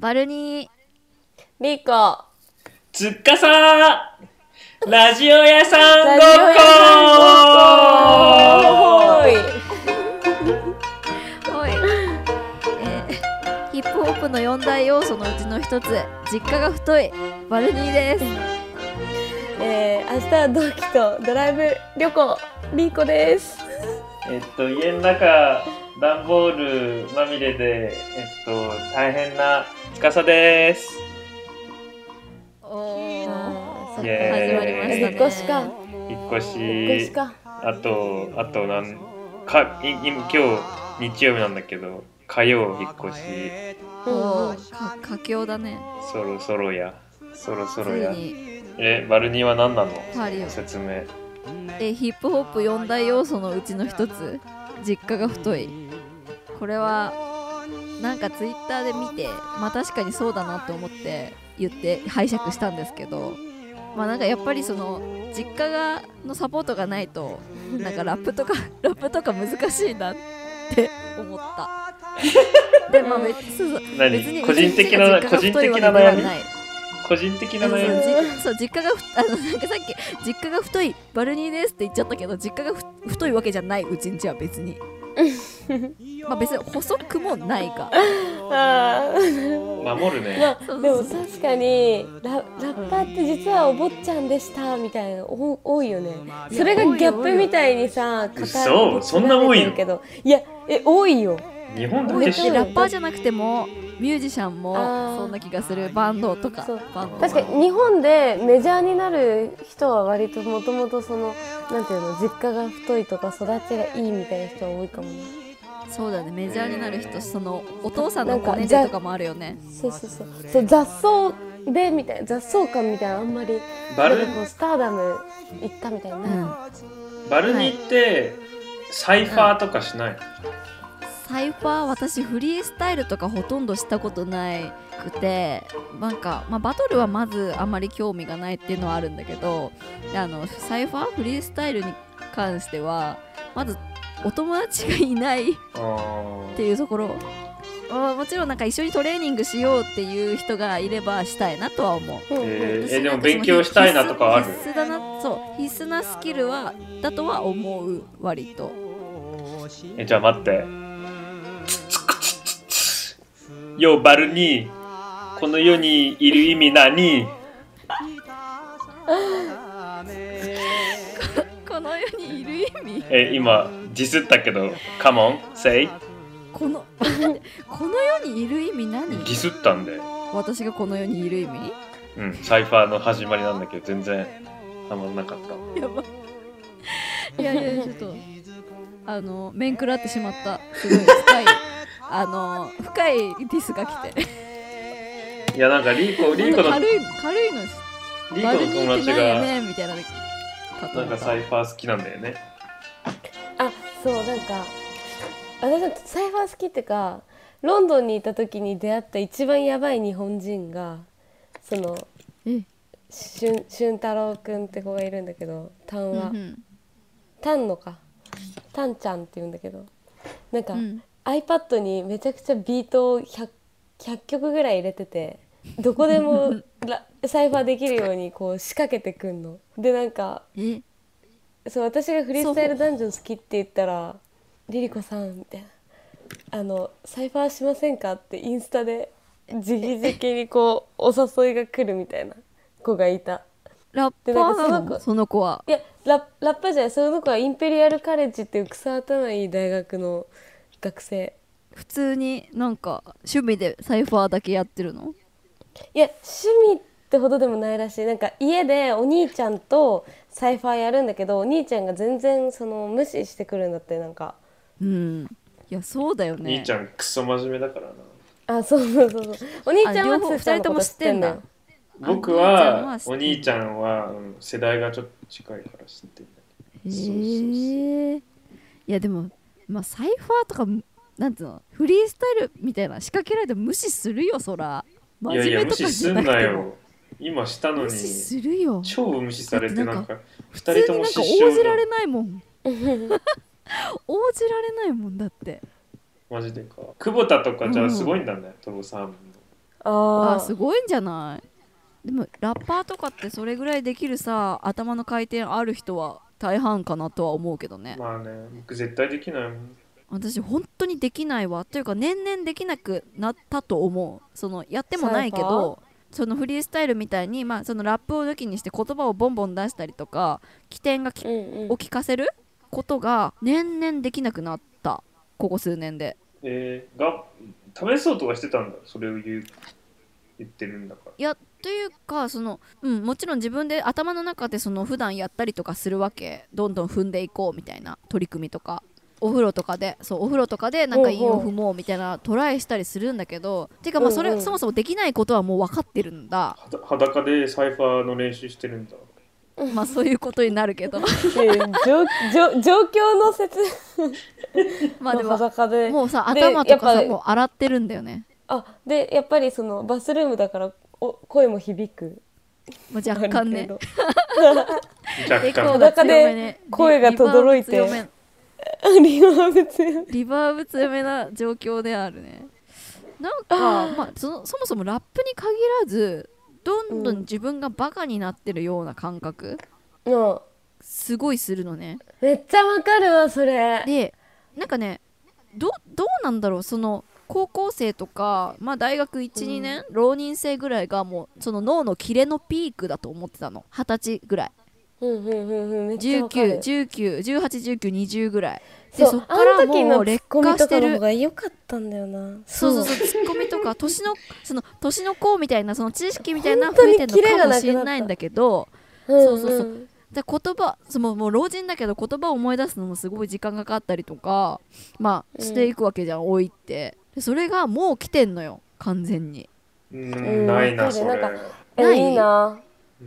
バルニリコ。つっかさラジオ屋さんごっラジオ屋こ。ーはい、えーヒップホップの4大要素のうちの一つ。実家が太い。バルニーです。えー、明日は同期とドライブ旅行。リコです。えっと家の中段ボールまみれでえっと大変なつかさです。おー。始まりましたね。引っ越しか。引っ越しか。あとあとなんかい今今日日曜日なんだけど火曜引っ越し。おーか佳境だね。そろそろや。そろそつろやえバルニーは何なの？説明。えヒップホップ4大要素のうちの一つ。実家が太い。これはなんかツイッターで見てまあ確かにそうだなと思って言って拝借したんですけどまあなんかやっぱりその実家がのサポートがないとなんかラップとか ラップとか難しいなって思った。でまあ別に個人的な個人的な悩み？個人的な悩み？じそう実家がふあのなんかさっき実家が太いバルニーですって言っちゃったけど実家がふ太いわけじゃないうちんちは別にまあ別に細くもないがあー。守るね。まあでも確かにララッパーって実はお坊ちゃんでしたみたいなお多いよね。それがギャップみたいにさ語嘘。そんな多いの？けどいやえ多いよ。日本だけしラッパーじゃなくてもミュージシャンもそんな気がする。バンドとか。確かに日本でメジャーになる人は割ともともとそのなんていうの実家が太いとか育ちがいいみたいな人は多いかもね。そうだね。メジャーになる人そのお父さんのなんかコネでとかもあるよね。そうそうそう。そう雑草でみたいな雑草感みたいなあんまりバルスターダム行ったみたいな、うん。バルニーってサイファーとかしないの？サイファー私フリースタイルとかほとんどしたことないくてなんか、まあ、バトルはまずあまり興味がないっていうのはあるんだけどあのサイファーフリースタイルに関してはまずお友達がいないっあていうところ。あもちろんなんか一緒にトレーニングしようっていう人がいればしたいなとは思う。えーえでも勉強したいなとかある？必須だなそう必須なスキルはだとは思う割と。えじゃあ待ってよバルニーこの世にいる意味何 この世にいる意味？え今ディスったけど Come on say この この世にいる意味何ディスったんで。私がこの世にいる意味？うんサイファーの始まりなんだけど全然ハマんなかった。やば。いやいやちょっとあの面食らってしまった。すごい深いあの深いディスが来て。いやなんかリーコリーコの軽い軽いのしリーコの友達がねみたいななんかサイファー好きなんだよね。あそうなんか私はサイファー好きっていうかロンドンにいた時に出会った一番やばい日本人がそのえ？しゅん俊太郎くんって子がいるんだけど丹は。うんうん。丹野か。丹ちゃんって言うんだけど。なんか、うん iPad にめちゃくちゃビートを 100, 100曲ぐらい入れててどこでも ラサイファーできるようにこう仕掛けてくんの。でなんかえ？そう私がフリースタイルダンジョン好きって言ったら「リリコさん」みたいな「あのサイファーしませんか?」ってインスタで直々にこうお誘いが来るみたいな子がいた。ラッパーなそのその子は。いやララッパじゃないその子はインペリアルカレッジっていう草頭いい大学の学生。普通になんか趣味でサイファーだけやってるの？いや趣味ってほどでもないらしい。なんか家でお兄ちゃんとサイファーやるんだけどお兄ちゃんが全然その無視してくるんだってなんか。うん。いやそうだよね。兄ちゃんクソ真面目だからな。あそうそうそうそう。お兄ちゃんはあ両方つーちゃんのこと知ってんだよ。僕はお兄ちゃんはうん世代がちょっと近いから知ってるへそうそうそうえいやでもまあサイファーとかなんていうのフリースタイルみたいな仕掛けられて無視するよそら。真いやいや無面目とか視すんなじゃなくて。もよ。今したのに。無視するよ。超無視されてなんんなか普二人とも通になんか失笑だ応じられないもん。応じられないもんだって。マジでか。久保田とかじゃあすごいんだね、トロサーモンのああすごいんじゃない？でもラッパーとかってそれぐらいできるさ頭の回転ある人は大半かなとは思うけどね。まあね、僕絶対できないもん。私本当にできないわ。というか年々できなくなったと思う。そのやってもないけどそのフリースタイルみたいに、まあ、そのラップを抜きにして言葉をボンボン出したりとか起点がきうんうん。を聞かせる？ことが年々できなくなった。ここ数年で。えー、が、試そうとかしてたんだ。それを言う、言ってるんだから。いやというかその、うん、もちろん自分で頭の中でその普段やったりとかするわけどんどん踏んでいこうみたいな取り組みとかお風呂とかでそうお風呂とかでなんか韻を踏もうみたいなトライしたりするんだけどてかまあそれ、そもそもできないことはもう分かってるんだ。裸でサイファーの練習してるんだ。まあそういうことになるけど。で状況の説。の まあでも裸で。もうさで頭とかさもう洗ってるんだよね。あでやっぱりそのバスルームだからお声も響く。もう若干ね。若干。裸で声が轟いて。リバーブ強めな状況であるね。なんかまあそのそもそもラップに限らずどんどん自分がバカになってるような感覚、うんすごいするのね。めっちゃわかるわそれ。でなんかねどどうなんだろうその高校生とか、まあ、大学12年、浪人生ぐらいがもうその脳のキレのピークだと思ってたの。二十歳ぐらい。うんうんうんうん。めっちゃわかる。19181920ぐらい。でそっからもう劣化してる。方が良かったんだよな。そうそうそうツッコミとか年のその年の子みたいなその知識みたいな増えてるのかもしれないんだけどうんそうそうそう。んで言葉そのもう老人だけど言葉を思い出すのもすごい時間がかかったりとかまあしていくわけじゃん、老いってでそれがもう来てんのよ完全に。ううん。ん、ないな、それ。なんかえないいいな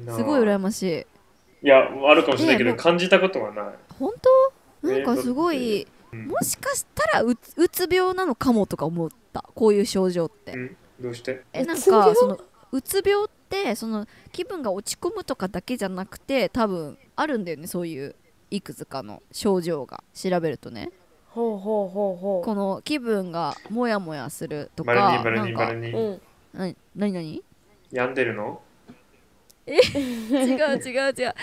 な。すごい羨ましい。いや、あるかもしれないけど、感じたことはない。本当？なんかすごいうん。もしかしたらうつうつ病なのかもとか思った。こういう症状って。うん。どうして？えなんかそのうつ病ってその気分が落ち込むとかだけじゃなくて多分あるんだよねそういういくつかの症状が。調べるとねほうほうほうほこの気分がモヤモヤするとかバルニーバルニーバなんかルニー。ううん。な何何？病んでるの？違う違う違う。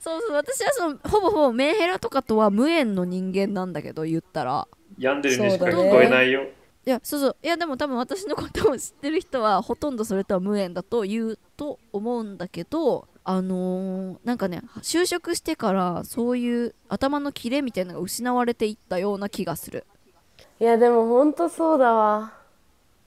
そうそう私はそのほぼほぼメンヘラとかとは無縁の人間なんだけど言ったら。病んでるにしか聞こえないよ。いやそうそう。いやでも多分私のことを知ってる人はほとんどそれとは無縁だと言うと思うんだけどあのーなんかね就職してからそういう頭のキレみたいなのが失われていったような気がする。いやでもほんとそうだわ。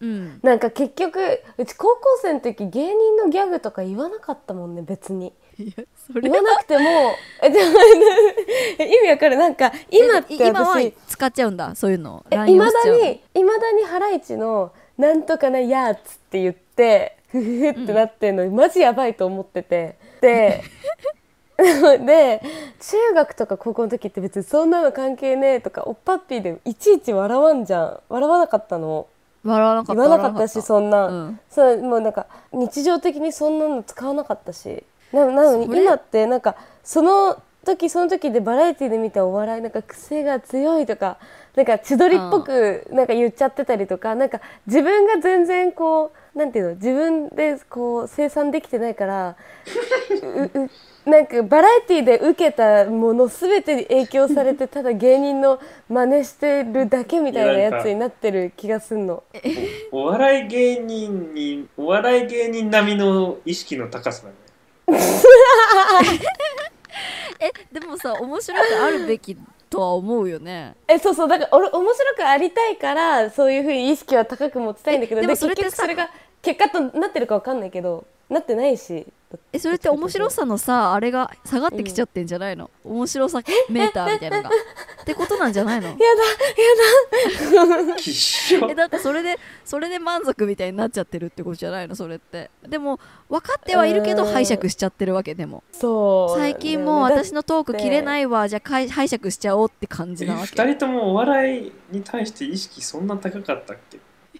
うん。なんか結局うち高校生の時芸人のギャグとか言わなかったもんね別に。いやそれ言わなくても 意味わかる。なんか今ってえ今は私使っちゃうんだそういうの。いまだにいまだにハライチの「なんとかなやーつ」って言ってふふふってなってんの、マジやばいと思ってて でで中学とか高校の時って別にそんなの関係ねえとかおっぱっぴーでいちいち笑わんじゃん。笑わなかったの。笑わなかった。言わなかったし笑そんな、わなかっそうもうなんか日常的にそんなの使わなかったし。ななのに今ってなんかその時その時でバラエティで見たお笑いなんか癖が強いとかなんか千鳥っぽくなんか言っちゃってたりとかなんか自分が全然こうなんていうの自分でこう生産できてないからううなんかバラエティで受けたもの全てに影響されてただ芸人の真似してるだけみたいなやつになってる気がすんの。お笑い芸人に、お笑い芸人並みの意識の高さだね。えでもさ面白くあるべきとは思うよね。えそうそうだから俺面白くありたいからそういうふうに意識は高く持ちたいんだけどでもそれってさ結局それが結果となってるかわかんないけどなってないし。えそれって面白さのさあれが下がってきちゃってんじゃないの、面白さメーターみたいなのが。ってことなんじゃないの？やきっしょ。え。だってそれでそれで満足みたいになっちゃってるってことじゃないの？それって。でも分かってはいるけどうん。拝借しちゃってるわけでも。だそう。最近もう私のトーク切れないわ。じゃあかい拝借しちゃおうって感じなわ二け人ともお笑いに対して意識そんな高かったっけ？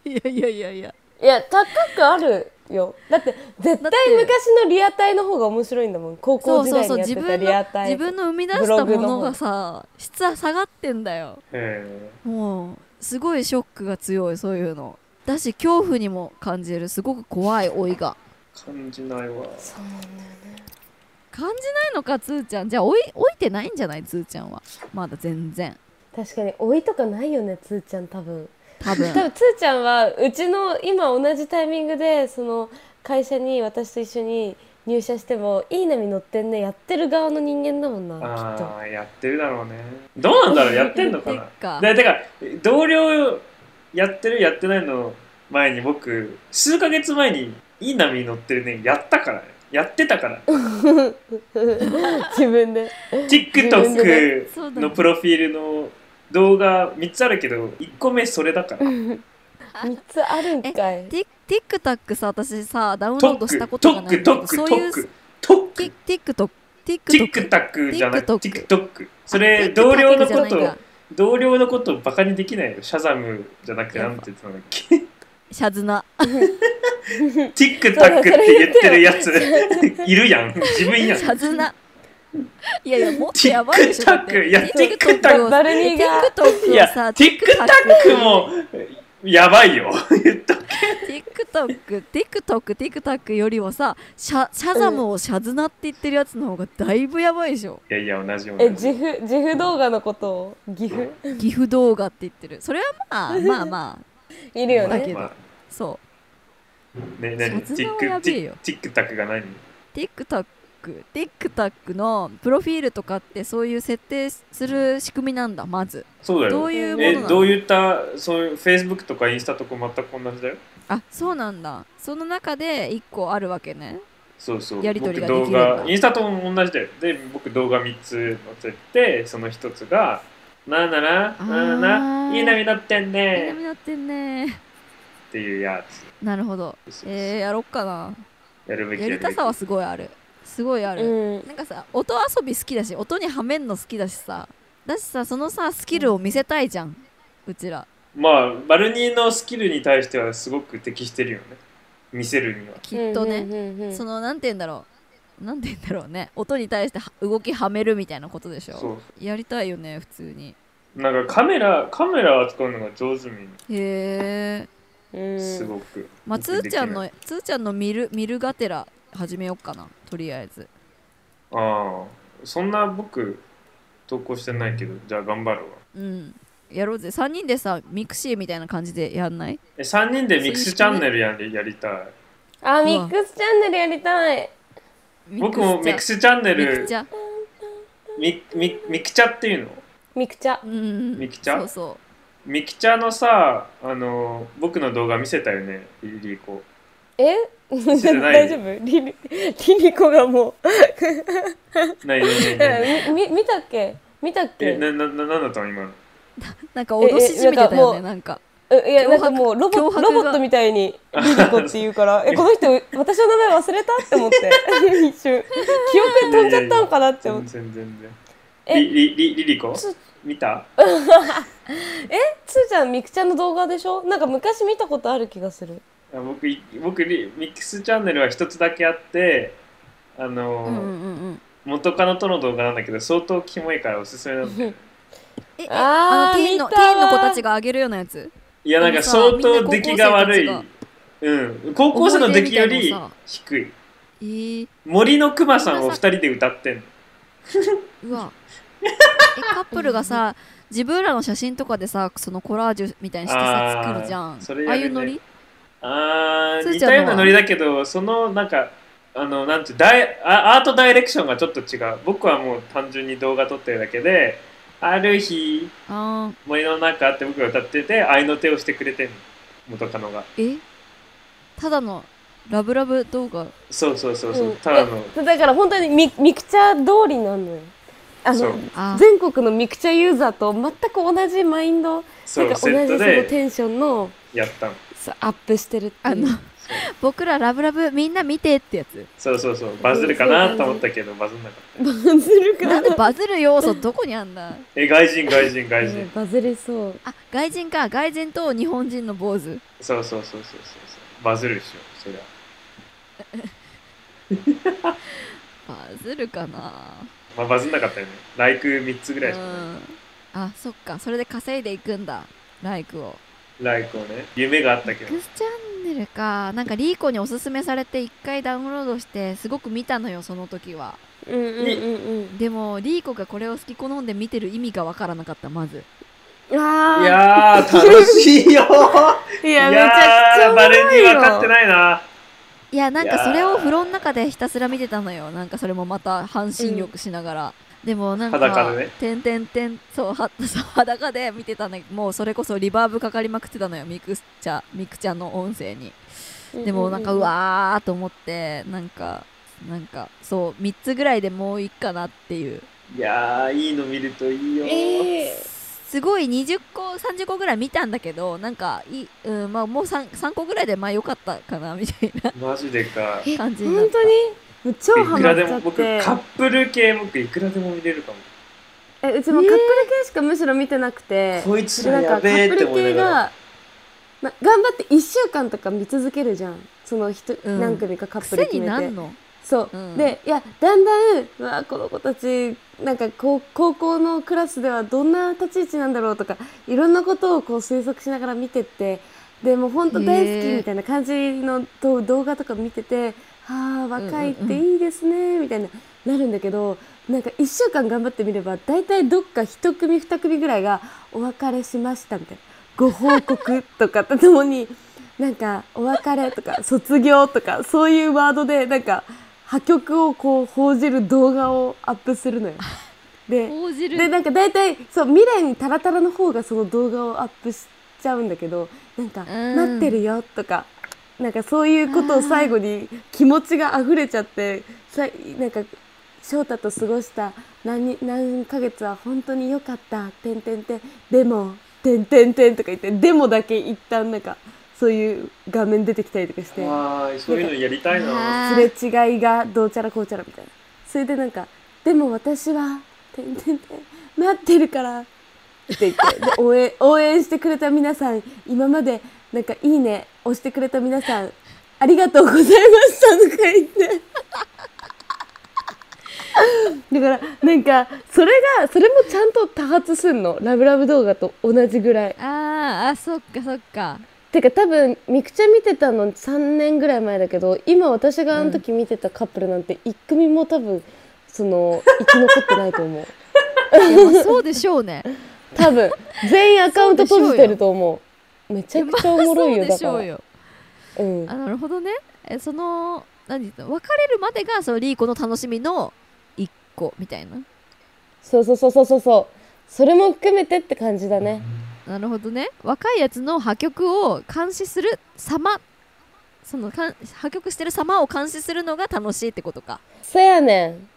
いやいやいやいやいや高くあるよ。だって絶対昔のリアタイの方が面白いんだもん。高校時そうそうそう代にやってた自分のリアタイ自分の生み出したものがさ質は下がってんだよ。へもうすごいショックが強いそういうの。だし恐怖にも感じるすごく怖い老いが。感じないわ。そうなんだよね。感じないのかつーちゃん。じゃあ老い老いてないんじゃないつーちゃんは。まだ全然。確かに老いとかないよねつーちゃん多分多分。多分つーちゃんはうちの今同じタイミングでその会社に私と一緒に入社してもいい波乗ってんねやってる側の人間だもんなきっと。ああやってるだろうねどうなんだろうやってんのかてな？かでてか同僚やってるやってないの前に僕数ヶ月前にいい波に乗ってるねやったからね。やってたから。自分で。TikTok のプロフィールの動画3つあるけど1個目それだから。3つあるんかい。ティ TikTok さ私さダウンロトードしたことがない。んだけどトックトックそういうトックトック。TikTok TikTok じゃなくて TikTok それあ同僚のこと同僚のことをバカにできないよ。シャザムじゃなくてなんて言ってたんだっけ？シャズナ。TikTok って言ってるやつ。いるやん。自分やん。シャズナ いやいやもっとやばいでしょ。TikTok いや TikTok をバルニーが。TikTok いやをさ TikTok もやばいよ。言っとく TikTok、TikTok、TikTok よりはさ、シャシャザムをシャズナって言ってるやつの方がだいぶやばいでしょ。いやいや同じ同えじ自負自負動画のことを？岐阜岐阜動画って言ってる。それはまあ まあまあ、いるよね。だけど。まあ。そね何？シャズナはやべえよ。TikTok が何？う。TikTok、TikTok のプロフィールとかってそういう設定する仕組みなんだ、まず。そうだよどういうものえなの？どういったそういう Facebook とかインスタとか全く同じだよ？あ、そうなんだ。その中で1個あるわけね。そうそうやり取りが僕動画インスタと同じだよで僕動画3つ載せてその1つが「なあなあなあなあなあーあいい波乗ってんえねー、なってんね。っていうやつなるほど。えー、やろっかな。やるべきやりたさはすごいある。すごいある。うん。なんかさ音遊び好きだし音にはめんの好きだしさ。だしさそのさスキルを見せたいじゃん。うちら。まあバルニーのスキルに対してはすごく適してるよね。見せるには。きっとね、うんうんうんうん。そのなんて言うんだろう。なんて言うんだろうね。音に対しては動きはめるみたいなことでしょ。そやりたいよね普通に。うなんかカメラカメラを扱うのが上手にへえ。うん。すごく、まあつーちゃんのあつーちゃんの見る見るがてら始めようかなとりあえず。あそんな僕投稿してないけどじゃあ頑張るわうん。やろうぜ。3人でさ mixi みたいな感じでやんない？え3人でミックスチャンネルやりやりたい。あミックスチャンネルやりたい。僕もミックススチャンネルミクチャ？ミミミクチャっていうの？ミクチャ。うんミクチャ？そうそミクチャのさあの僕の動画見せたよねリリーコえ？てない。大丈夫？リリリリコがもう。ないないないみみ見たっけ？見たっけ？えななななんだったの？今の。うなんか脅しじみてたよねええなんか。えいやなんかもうロボロボットみたいにリリコって言うから えこの人私の名前忘れたって思って。一瞬。記憶飛んじゃったのかなって思って。全然全然。えリリリリリコつ見た？つーちゃんミクちゃんの動画でしょ？なんか昔見たことある気がする。あ僕い僕リミックスチャンネルは一つだけあってあの、うんうんうんうん。元カノとの動画なんだけど相当キモいからおすすめなんだ ええ あーあのティーンのティーンの子たちがあげるようなやつ？いやなんか相当出来が悪い。うん。高校生の出来より低い。えー、森のくまさんを二人で歌ってんの。うわ。えカップルがさ自分らの写真とかでさそのコラージュみたいにしてさ作るじゃん。それやるね。ああいうノリ？あー似たようなノリだけどそのなんかあのなんてダイあアートダイレクションがちょっと違う。僕はもう単純に動画撮ってるだけである日あ森の中って僕が歌ってて愛の手をしてくれてんの元カノが。ーえ？ただのラブラブ動画？そうそうそうそう、うん。ただの。えだから本当にミミクチャ通りなのよ。あのあ全国のミクチャユーザーと全く同じマインドそうなんか同じそのテンションのやったの。さアップしてるっていう。あの僕らラブラブみんな見てってやつ。そうそうそう。バズるかなと思ったけどバズんなかった。バズるかな。んでバズる要素どこにあんだ？え外人外人外人、うんバズりそう。あ外人か。外人と日本人の坊主。そうそうそうそうそうそう。バズるでしょそりゃ。バズるかな？まあバズんなかったよね。ライク3つぐらいしかない、うん。あそっか。それで稼いでいくんだ。ライクをライコね。夢があったけど。ミクスチャンネルか。なんかリーコにおすすめされて一回ダウンロードしてすごく見たのよその時は。うんうんうんでもリーコがこれを好き好んで見てる意味がわからなかったまず。うんあいやー楽しいよ。ー いいやめちゃくちゃバレンおもろいよ。に分かってないな。いやなんかそれを風呂の中でひたすら見てたのよ。なんかそれもまた半身浴しながら、でもなんか裸でね。てんてんてんそうは そう裸で見てたんだけどもうそれこそリバーブかかりまくってたのよ。ミクスチャミクちゃんの音声に。でもなんかうわーと思ってなんかなんかそう3つぐらいでもういいかなっていう。いやーいいの見るといいよ。えすごい20個30個ぐらい見たんだけどなんかいい、うんまあ、もう 3, 3個ぐらいでまあよかったかなみたいな。マジでか。ー、感じになった。本当に？もう超ハマっちゃらでも僕ってカップル系僕いくらでも見れるかも。えうちもカップル系しかむしろ見てなくて、こいつでなんかカらやべえップルって思いながら。系が、ま、頑張って1週間とか見続けるじゃん。その人、うん。何組かカップル決めて。そう、うん。でいやだんだんうわこの子たちなんか高高校のクラスではどんな立ち位置なんだろうとかいろんなことをこう推測しながら見てってでもう本当大好きみたいな感じのと動画とか見ててはあ若いっていいですねみたいななるんだけどなんか1週間頑張ってみれば大体どっか1組2組ぐらいが「お別れしました」みたいな「ご報告」とかとともに なんか「お別れ」とか「卒業」とかそういうワードでなんか破局をこう報じる動画をアップするのよ。で報じる？でなんか大体そう未来にタラタラの方がその動画をアップしちゃうんだけどなんか「うん。待ってるよ」とかなんかそういうことを最後に気持ちが溢れちゃってさなんか翔太と過ごした何何ヶ月は本当に良かった「てんてんてん」でも「てんてんてん」とか言って「でも」だけ一旦なんかそういう画面出てきたりとかして。あーそういうのやりたいなあすれ違いがどうちゃらこうちゃらみたいなそれでなんか「でも私はてんてんてん待ってるから」って言ってで応援応援してくれた皆さん今までなんか「いいね」押してくれた皆さんありがとうございましたとか言って。だからなんかそれがそれもちゃんと多発すんの？ラブラブ動画と同じぐらい。あーあそっかそっか。てか多分みくちゃん見てたの3年ぐらい前だけど今私があの時見てたカップルなんて一組も多分その生き残ってないと思う。そうでしょうね。多分全員アカウント閉じてると思うめちゃくちゃおもろいよだからしょうん。あなるほどね。えその何別れるまでがそのリーコの楽しみの一個みたいな。そうそうそうそうそう。そうそれも含めてって感じだね。なるほどね。若いやつの破局を監視する様。その破局してる様を監視するのが楽しいってことか。そやねん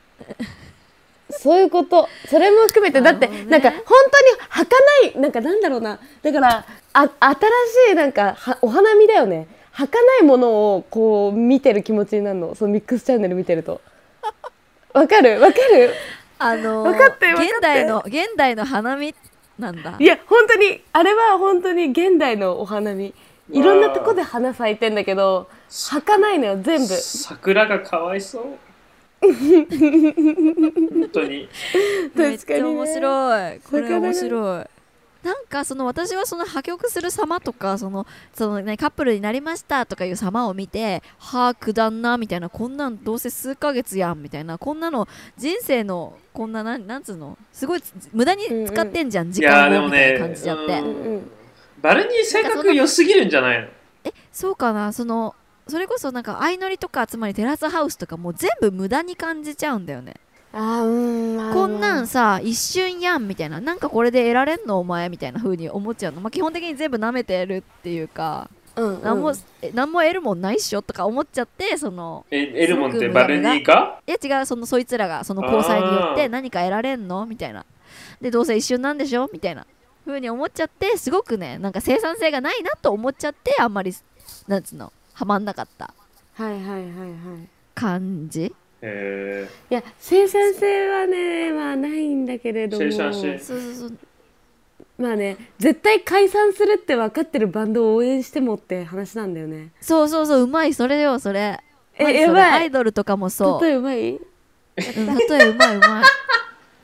そういうこと。それも含めてだってなんか本当に儚いなんかなんだろうな。だからあ新しいなんかはお花見だよね。儚いものをこう見てる気持ちになるの。そのミックスチャンネル見てると。わかる？わかる？あのー分かって分かって現代の現代の花見なんだ。いや本当にあれは本当に現代のお花見。いろんなとこで花咲いてんだけど儚いのよ全部。桜がかわいそう本当に。面白い。これ面白い。なんかその私はその破局する様とかそのその、ね、カップルになりましたとかいう様を見てはあくだんなみたいなこんなんどうせ数ヶ月やんみたいなこんなの人生のこんななんなんつうの？すごいつ無駄に使ってんじゃん、時いやーで間をみたいもねな感じちゃって、ううんうん。バルニー性格良すぎるんじゃないの？そうかなそのそれこそなんか相乗りとかつまりテラスハウスとかもう全部無駄に感じちゃうんだよね。あーうんまあこんなんさ一瞬やんみたいな。なんかこれで得られんのお前みたいな風に思っちゃうの、まあ、基本的に全部舐めてるっていうかうんうん。何も,、え何も得るもんないっしょとか思っちゃってそのえエルモンってバルニーかいや違うそのそいつらがその交際によって何か得られんのみたいな。でどうせ一瞬なんでしょみたいな風に思っちゃってすごくねなんか生産性がないなと思っちゃってあんまりなんつうのハマんなかった。はいはいはいはい。感じ？えいや生産性はねまあないんだけれども。生産性。そうそうそう。まあね絶対解散するって分かってるバンドを応援してもって話なんだよね。そうそうそううまいそれよそれ。えうまいそれやばい。アイドルとかもそう。例えうまい？うん例えうまいうまい。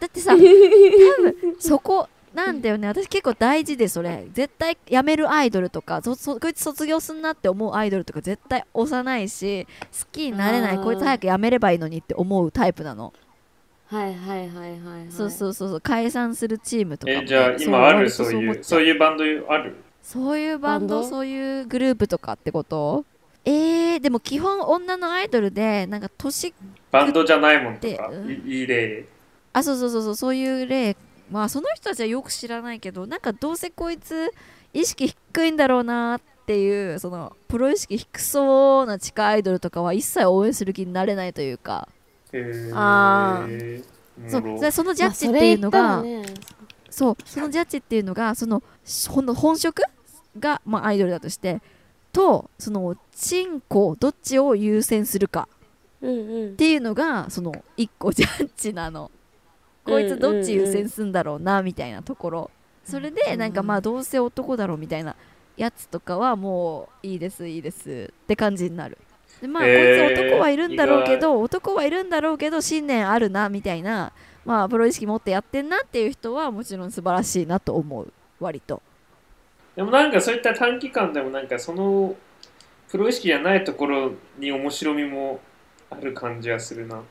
だってさ 多分そこなんだよね。私結構大事でそれ。絶対やめるアイドルとかそそこいつ卒業すんなって思うアイドルとか絶対押さないし好きになれない。こいつ早くやめればいいのにって思うタイプなの、はいはいはいはいはい。そうそうそうそう。解散するチームとかじゃあ今ある？そういうそういうバンドある？そういうバンド？そういうグループとかってこと？えー、でも基本女のアイドルでなんか年バンドじゃないもんとか？いい例。あそうそうそうそう。そういう例まあその人たちはよく知らないけどなんかどうせこいつ意識低いんだろうなっていうそのプロ意識低そうな地下アイドルとかは一切応援する気になれないというか。へー。あそうおもろでそのジャッジまあっていうのが、そね。そう。そのジャッジっていうのがそのほんの本職が、まあ、アイドルだとしてとそのチンコどっちを優先するかっていうのがその1個ジャッジなのこいつどっち優先するんだろうなみたいなところ。それでなんかまあどうせ男だろうみたいなやつとかはもういいですいいです。って感じになる。でまあこいつ男はいるんだろうけ意ど男はいるんだろうけど信念あるなみたいなまあプロ意識持ってやってんなっていう人はもちろん素晴らしいなと思う。割と。でもなんかそういった短期間でもなんかそのプロ意識じゃないところに面白みもある感じがするな。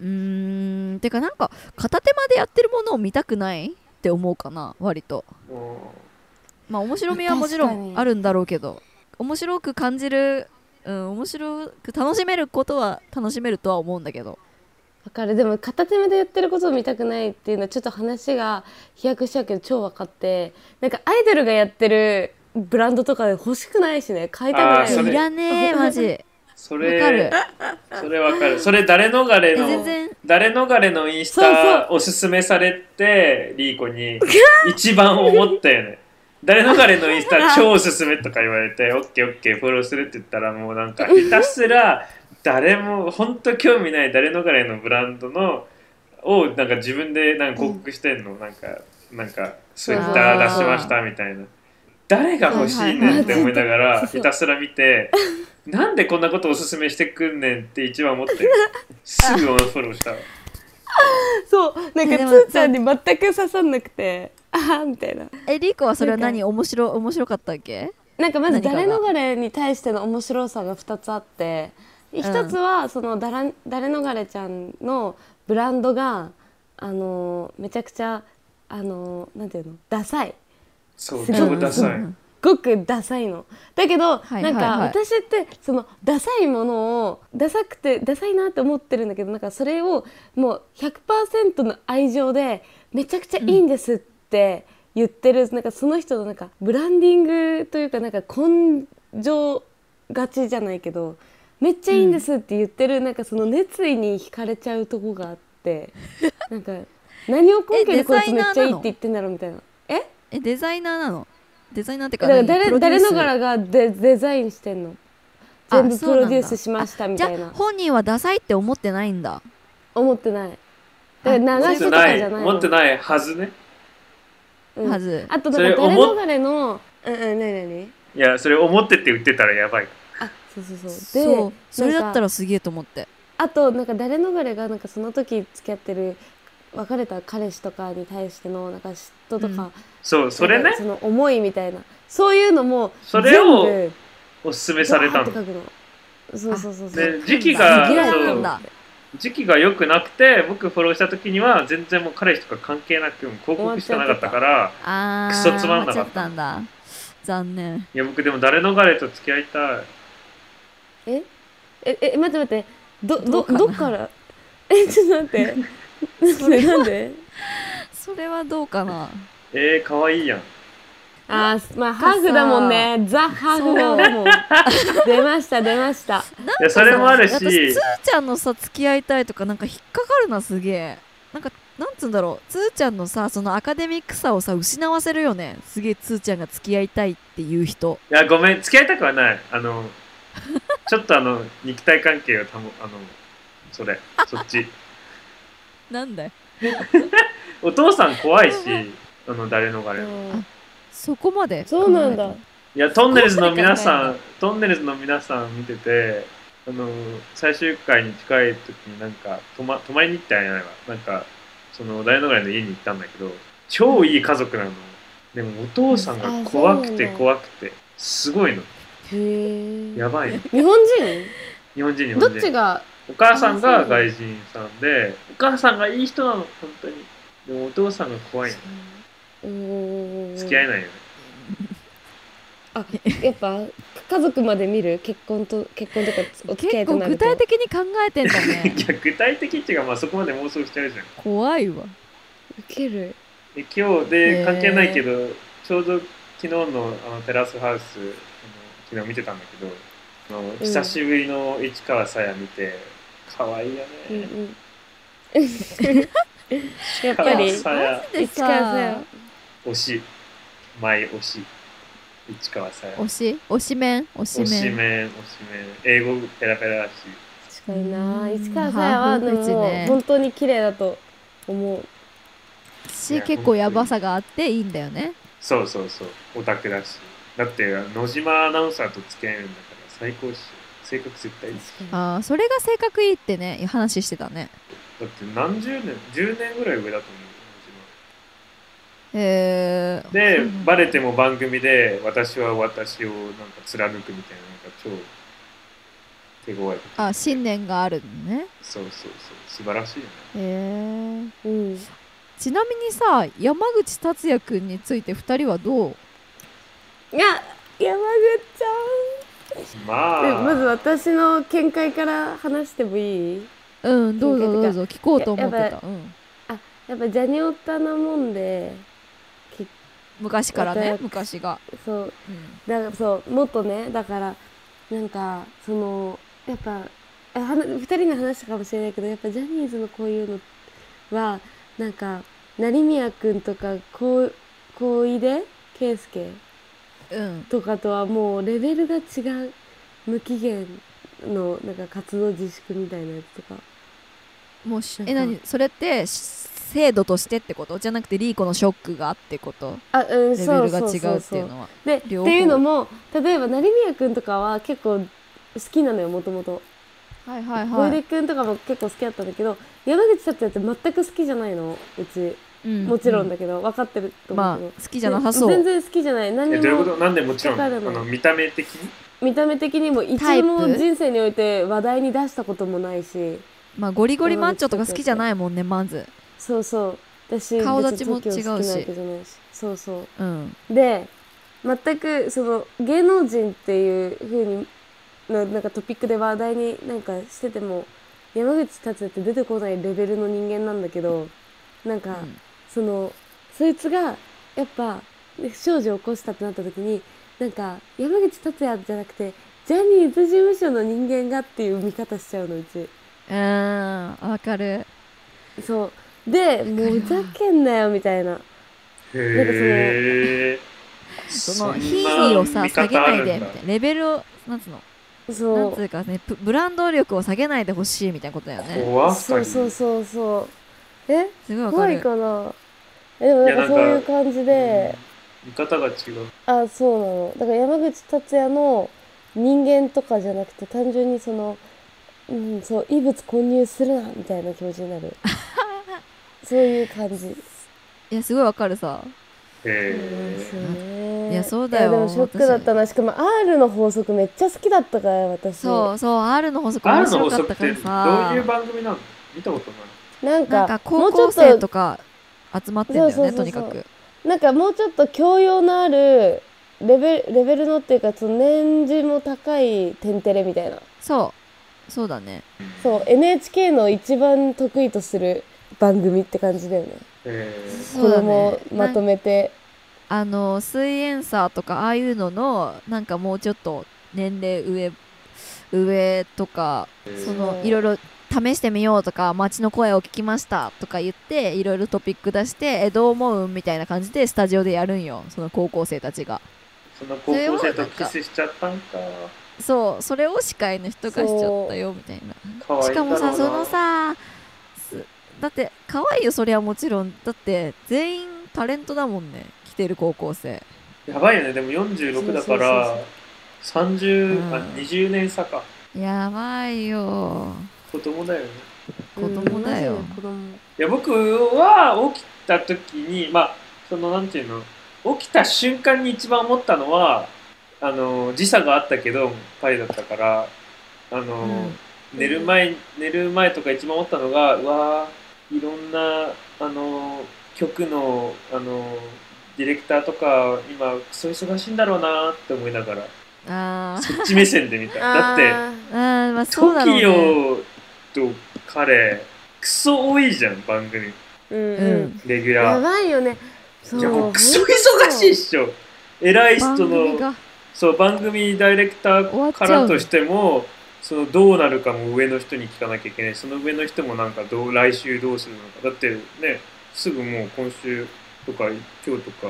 うーんてかなんか片手間でやってるものを見たくないって思うかな割と。うん。まあ面白みはもちろんあるんだろうけど面白く感じる、うん、面白く楽しめることは楽しめるとは思うんだけど。わかる。でも片手間でやってることを見たくないっていうのはちょっと話が飛躍しちゃうけど超分かって。なんかアイドルがやってるブランドとかで欲しくないしね。買いたくないいらねえマジそわかる。れ、それわかる。それ誰逃れの、然。誰逃れのインスそうそう。タおすすめされて、リーコに。一番思ったよね。誰逃れのインスタ 超おすすめとか言われて、オッケーオッケーフォローするって言ったらもうなんかひたすら誰も本当興味ない誰逃れのブランドのをなんか自分でなんか広告してんの、なんかなんかツイッター出しましたみたいな。誰が欲しいねんって思いながらひたすら見て なんでこんなことおすすめしてくんねんって一番思って すぐフォローしたわ。そうなんかつーちゃんに全く刺さんなくて ああみたいな。えリコはそれは何面白面白かったっけ？なんかまず誰逃れに対しての面白さが2つあって一つはその誰誰逃れちゃんのブランドがあのめちゃくちゃあのなんていうの？ダサい。そう超ダサい。うん。すごくダサいの。だけど、はいなんかはい。はい私ってそのダサいものをダサくてダサいなって思ってるんだけどなんかそれをもう100%の愛情でめちゃくちゃいいんですって言ってる、なんかその人のなんかブランディングというかなんか根性がちじゃないけどめっちゃいいんですって言ってる、なんかその熱意に惹かれちゃうとこがあってなんか何を根拠でこいつめっちゃいいって言ってんだろうみたいな。え？えデザイナーなの？デザイナーってか誰誰の柄がデデザインしてんの？あ全部プロデュースしましたみたいな。あ本人はダサいって思ってないんだ。思ってない。だから流してとないかじゃない持ってないはずね。うん。はず。あとそなんか誰れ思っの柄のうんうん何何？いやそれ思ってって言ってたらやばい。あそうそうそう。でそう。それだったららすげえと思って。あとなんか誰の柄がなんかその時付き合ってる別れた彼氏とかに対してのなんか嫉妬とか、うん。そうそれね。その思いみたいな。そういうのもそれをおすすめされたの。そうそうそうそう。で時期が時期が良くなくて僕フォローした時には全然もう彼氏とか関係なく広告しかなかったからクソつまんなかった。んだ。残念。いや僕でも誰逃れと付き合いたい。え？え？え待って待って。どどどっから？えちょっと待ってなんでなんで？それはどうかな？えー、かわいいやん。あーまあハーフだもんね。ザ・ハーフ顔だもん。出ました出ました。いやそれもあるし。私つーちゃんのさ付き合いたいとかなんか引っかかるなすげえ。なんかなんつうんだろう。つーちゃんのさそのアカデミックさをさ失わせるよね。すげえつーちゃんが付き合いたいっていう人。いやごめん。付き合いたくはない。あのちょっとあの肉体関係を保あのそれ。そっちなんだよお父さん怖いしあの誰逃れのうんそこまで？そうなんだ。考いやトンネルズの皆さそんトンネルズの皆さん見ててあの最終回に近い時になんか泊ま泊まりに行ったんやないわ。なんかその誰逃れの家に行ったんだけど超いい家族なの。でもお父さんが怖くて怖くてすごいの。へえやばい。の日本日本人日人本人。どっちがお母さんが外人さんでお母さんがいい人なの本当に。でもお父さんが怖いの。付き合えないよね。あやっぱ家族まで見る結婚と結婚とかお付き合い結構となると。具体的に考えてんだね。いや具体的っていうかまあそこまで妄想しちゃうじゃん。怖いわ。ウケる。で今日で関係ないけど、ちょうど昨日のあのテラスハウス昨日見てたんだけどあの、ん。久しぶりの市川さや見て可愛いようんね、うん。やっぱり。市川さ市川ささや推しマイ推し市川さや推し？推しメン推し推しメンメン推しメン英語ペラペラだし。確かにな。うん。市川さやはでハーフフェチね。も本当に綺麗だと思う。し結構ヤバさがあっていいんだよね。そうそうそう。オタクだし。だって野島アナウンサーと付き合えるんだから最高っしょ性格絶対いい。ああそれが性格いいってね話してたね。だって何十年10年ぐらい上だと思うえ野島で、うんバレても番組で私は私をなんか貫くみたいななんか超手強い。ことあ信念があるのね。そうそうそう素晴らしいよね。へえにう。んちなみにさ山口達也くんについて2人はどう？いや山口ちゃんまあ。でまず私の見解から話してもいい？うんどうぞどうぞ。聞こうと思ってややた、うん、やっぱジャニオタなもんで昔からね私昔が、そう。うん、だからそうもっとね。だからなんかそのやっぱあはな2人に話したかもしれないけどやっぱジャニーズのこういうのはなんか成宮君とかこう小出圭介うん、とかとはもうレベルが違う無期限のなんか活動自粛みたいなやつとか。もうしえ何？それってし制度としてってこと？じゃなくてリーコのショックがあってこと？あうんレベルが違そうっていうのは。でっていうのも例えば成宮君とかは結構好きなのよもともとはいはい。小出君とかも結構好きだったんだけど山口達也って全く好きじゃないの？うちうん。もちろんだけど、分かってるとまあ思うけど、好きじゃなさそう。全然好きじゃない。何えにもどういうこと？なんでもちろんあわかるのの見た目的に？見た目的にも一タイプ？度も人生において話題に出したこともないし。まあゴリゴリマッチョとか好きじゃないもんねまず。そうそう。私顔立ちも別に TOKIO 好きなわ違うしけじゃないし。そうそう。うん。で全くその芸能人っていう風にのなんかトピックで話題になんかしてても山口達也って出てこないレベルの人間なんだけどなんか、うんそのそいつがやっぱ不祥事を起こしたってなった時になんか山口達也じゃなくてジャニーズ事務所の人間がっていう見方しちゃうのうち。うんわかる。そう。でもうふざけんなよみたいな。へえその品位をさ下げないでみたいな。レベルをなんつうの？なんそつうかねプブランド力を下げないでほしいみたいなことだよね。怖うそうそうそうそうえ？すごいわか怖いるかな。えでもなんかそういう感じで。見方が違う。あそうなの。だから山口達也の人間とかじゃなくて単純にそのうんそう異物混入するなみたいな気持ちになる。そういう感じ。いやすごいわかるさ。へそうえね。いやそうだよいでもショックだったな。しかも R の法則めっちゃ好きだったから私。そうそう R の法則面 R の白かったから法則ってどさういう番組なの？見たことないなんかなんか高もうちょっ校生ととか集まってんだよねとにかく。なんかもうちょっと教養のあるレベレベルのっていうかその年次も高いテンテレみたいな。そう。そうだね。そう NHK の一番得意とする番組って感じだよね。へこそうだね。れもまとめて。あのスイエンサーとかああいうののなんかもうちょっと年齢上上とかえそのいろいろ試してみようとか街の声を聞きましたとか言っていろいろトピック出してえどう思うみたいな感じでスタジオでやるんよ。その高校生たちが。その高校生とキスしちゃったんか。そうそれを司会の人がしちゃったよみたいな。しかもさそのさすだって可愛いよそれはもちろん。だって全員タレントだもんね来てる高校生。やばいよね。でも46だから30、あうん。20年差か。やばいよ子供だよね。子供だよ。子供いや僕は起きた時にまあそのなんていうの？起きた瞬間に一番思ったのはあの時差があったけどパリだったからあの、うん。寝る前寝る前とか一番思ったのがうわーいろんなあの曲のあのディレクターとか今クソ忙しいんだろうなって思いながらそっち目線で見た。だってあ あーまと彼クソ多いじゃん番組。ーうんううん。レギュラー。ばいよね。そう。いやもうクソ忙しいっしょ。偉い番人の組が。そう番組ダイレクターからとしてもそのどうなるかも上の人に聞かなきゃいけない。その上の人もなんかどう来週どうするのか。だってねすぐもう今週とか今日とか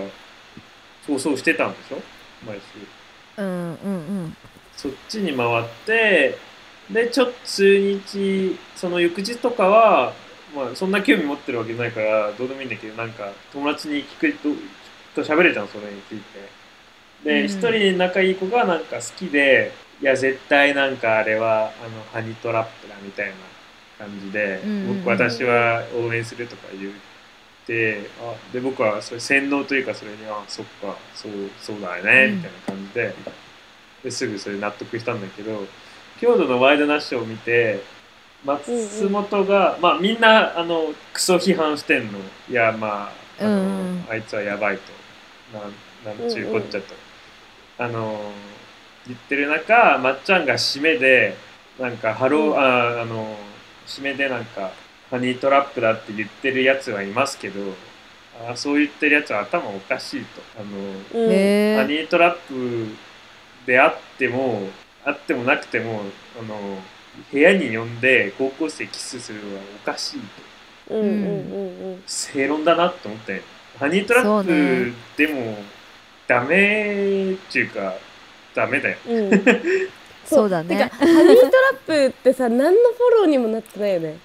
放送してたんでしょ？毎週。うんうんうん。そっちに回ってでちょっと数日その翌日とかはまあそんな興味持ってるわけないからどうでもいいんだけどなんか友達に聞くとと喋れちゃうそれについて。でうん。一、人仲いい子がなんか好きでいや絶対なんかあれはあのハニートラップだみたいな感じで、うん僕私は応援するとか言ってあで僕はそれ洗脳というかそれにあそっかそうそうだよね、うん。みたいな感じでですぐそれ納得したんだけど今日のワイドナショーを見て松本が、まあみんなあのクソ批判してんの。いやまああの、うんうん。あいつはやばいと。なんなんちゅうこっちゃと、あの言ってる中まっちゃんが締めでなんかハロー、うん。ああの締めでなんかハニートラップだって言ってるやつはいますけどあそう言ってるやつは頭おかしいと。あのハニートラップであってもあってもなくてもあの部屋に呼んで高校生キスするのはおかしいと。うんうんうんうん。正論だなと思って。ハニートラップでもダメっていうかダメだよ。うん。そうだね。てかハニートラップってさ何のフォローにもなってないよね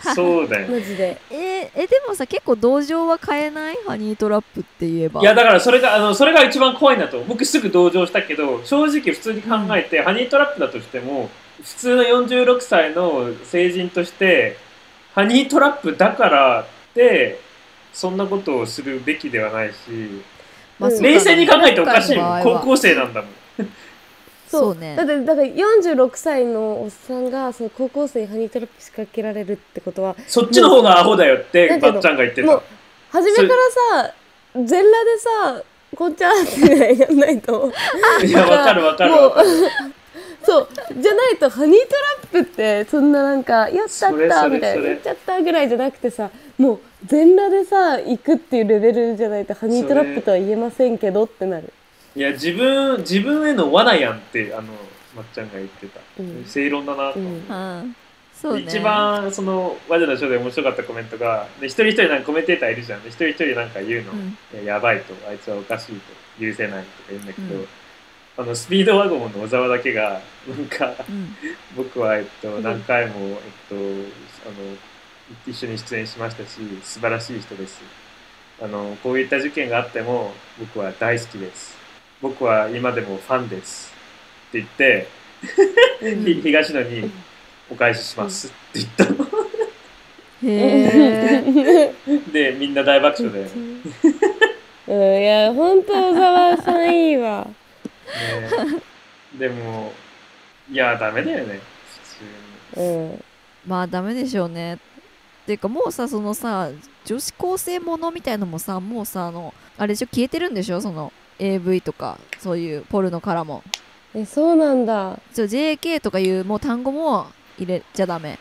そうだよ。マジで。えーえでもさ結構同情は変えない？ハニートラップって言えば。いやだからそれがあのそれが一番怖いんだと。僕すぐ同情したけど正直普通に考えて、ハニートラップだとしても普通の46歳の成人としてハニートラップだからってそんなことをするべきではないしまあうん冷静に考えておかしいもん。高校生なんだもん そう。ね。だってだから46歳のおっさんがその高校生にハニートラップ仕掛けられるってことはそっちの方がアホだよってばっちゃんが言ってもうた初めからさ全裸でさこんちゃってやんないと。いやわかるわかるもうわかる。そう。じゃないとハニートラップってそんななんか「やったそれった」みたいな「それやっちゃった」ぐらいじゃなくてさもう全裸でさ行くっていうレベルじゃないとハニートラップとは言えませんけどってなる。いや自分自分への罠やんってあのまっちゃんが言ってた、うん。正論だなと、うん。うんそうね。一番そのワジャのショーで面白かったコメントがで一人一人なんかコメンテーターいるじゃん。で一人一人なんか言うの、うん。いややばいと。あいつはおかしいと。許せないとか言うんだけど、うん。あのスピードワゴンの小沢だけがなんかうん。僕は、えっと、ん。何回も、えっと、あの一緒に出演しましたし素晴らしい人です。あのこういった事件があっても僕は大好きです僕は今でもファンですって言って、うん。ひ東野にお返ししますって言ったの。へえでみんな大爆笑で、ねうん、いや本当小沢さんいいわ。でもいやダメだよね。普通に。うん。まあダメでしょうね。っていうかもうさそのさ女子高生ものみたいのもさもうさあのあれでしょ消えてるんでしょその AV とかそういうポルノからも。えそうなんだ。そう JK とかいうもう単語も入れちゃダメ。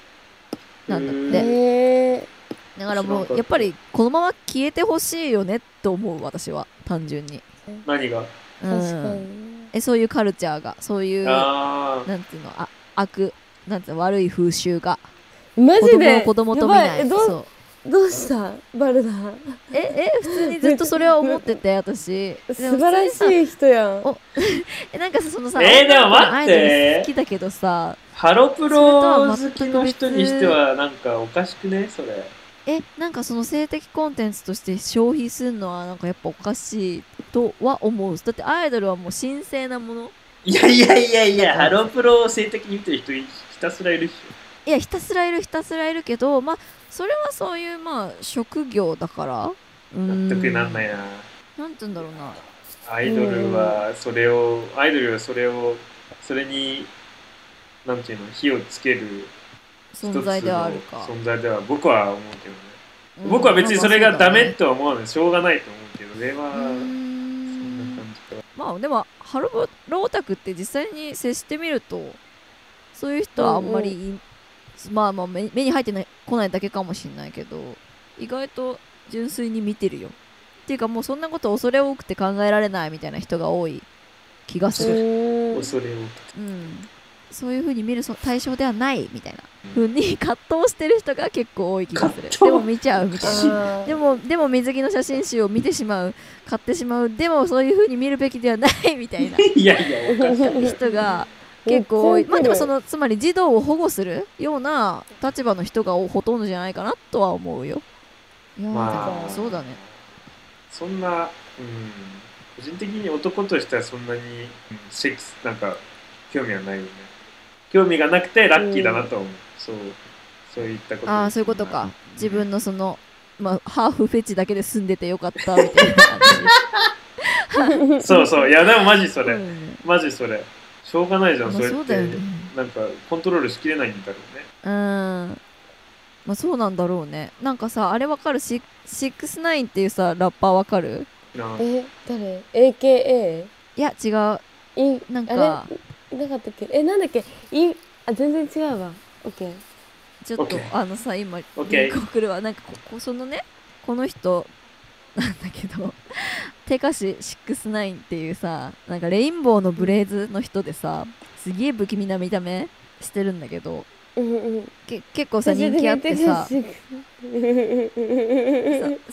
なんだっうて。へえ。だからもうやっぱりこのまま消えてほしいよねと思う私は。単純に、何が？う確かん、に。えそういうカルチャーが。そういうあなんていうの？あ悪なんていうの悪い風習が。マ子供ジでを子供と見ない。そうどうした？バルダええ普通にずっとそれは思ってて私。素晴らしいい人やん。お えなんかさそのさえーでも待って。アイドル好きだけどさハロプロ好きの人にしてはなんかおかしくね？それ。えなんかその性的コンテンツとして消費するのはなんかやっぱおかしいとは思う。だってアイドルはもう神聖なもの。いやいやいやいやハロプロを性的に見てる人ひたすらいるっしいやひたすらいるひたすらいるけどまあそれはそういうまあ職業だから。納得なん。ないななんて言うんだろうな。アイドルはそれをアイドルはそれをそれになんていうの火をつける存在ではあるか、存在では僕は思うけどね、うん。僕は別にそれがダメまあとは思うのでしょうがないと思うけどそれはそん。んな感じか。まあでもハロプロオタクって実際に接してみるとそういう人はあんまりい、まあまあ目目に入ってない来ないだけかもしれないけど意外と純粋に見てるよ。っていうかもうそんなこと恐れ多くて考えられないみたいな人が多い気がする、うん恐れをうん、そういう風に見るそ対象ではないみたいな。風に葛藤してる人が結構多い気がする。でも見ちゃうみたいな。でもでも水着の写真集を見てしまう。買ってしまう。でもそういう風に見るべきではないみたいな。いやいやおかしい。人が結構多い。まあでもそのつまり児童を保護するような立場の人がほとんどじゃないかなとは思うよ。いやー、まあそうだね。そんな、うん、個人的に男としてはそんなに、うんセックスなんか興味はないよね。興味がなくてラッキーだなと思う、そうそういったこと。ああそういうことか。自分のそのまあハーフフェチだけで住んでてよかったみたいな感じ。そうそう。いやでもマジそれ、マジそれしょうがないじゃん、まあそれってそうだよねなんかコントロールしきれないんだろうね。うん。まあそうなんだろうね。なんかさあれわかる？シシックスナインっていうさラッパーわかる？なえ誰？AKA? いや違う。いなんか。あれ？なかったっけ？えなんだっけ？いあ全然違うわ。OK ちょっと OK あのさ今リンク送るわ。なんかここそのねこの人なんだけどテカシ69っていうさなんかレインボーのブレイズの人でさすげえ不気味な見た目してるんだけどうんうん。け結構さ人気あってさ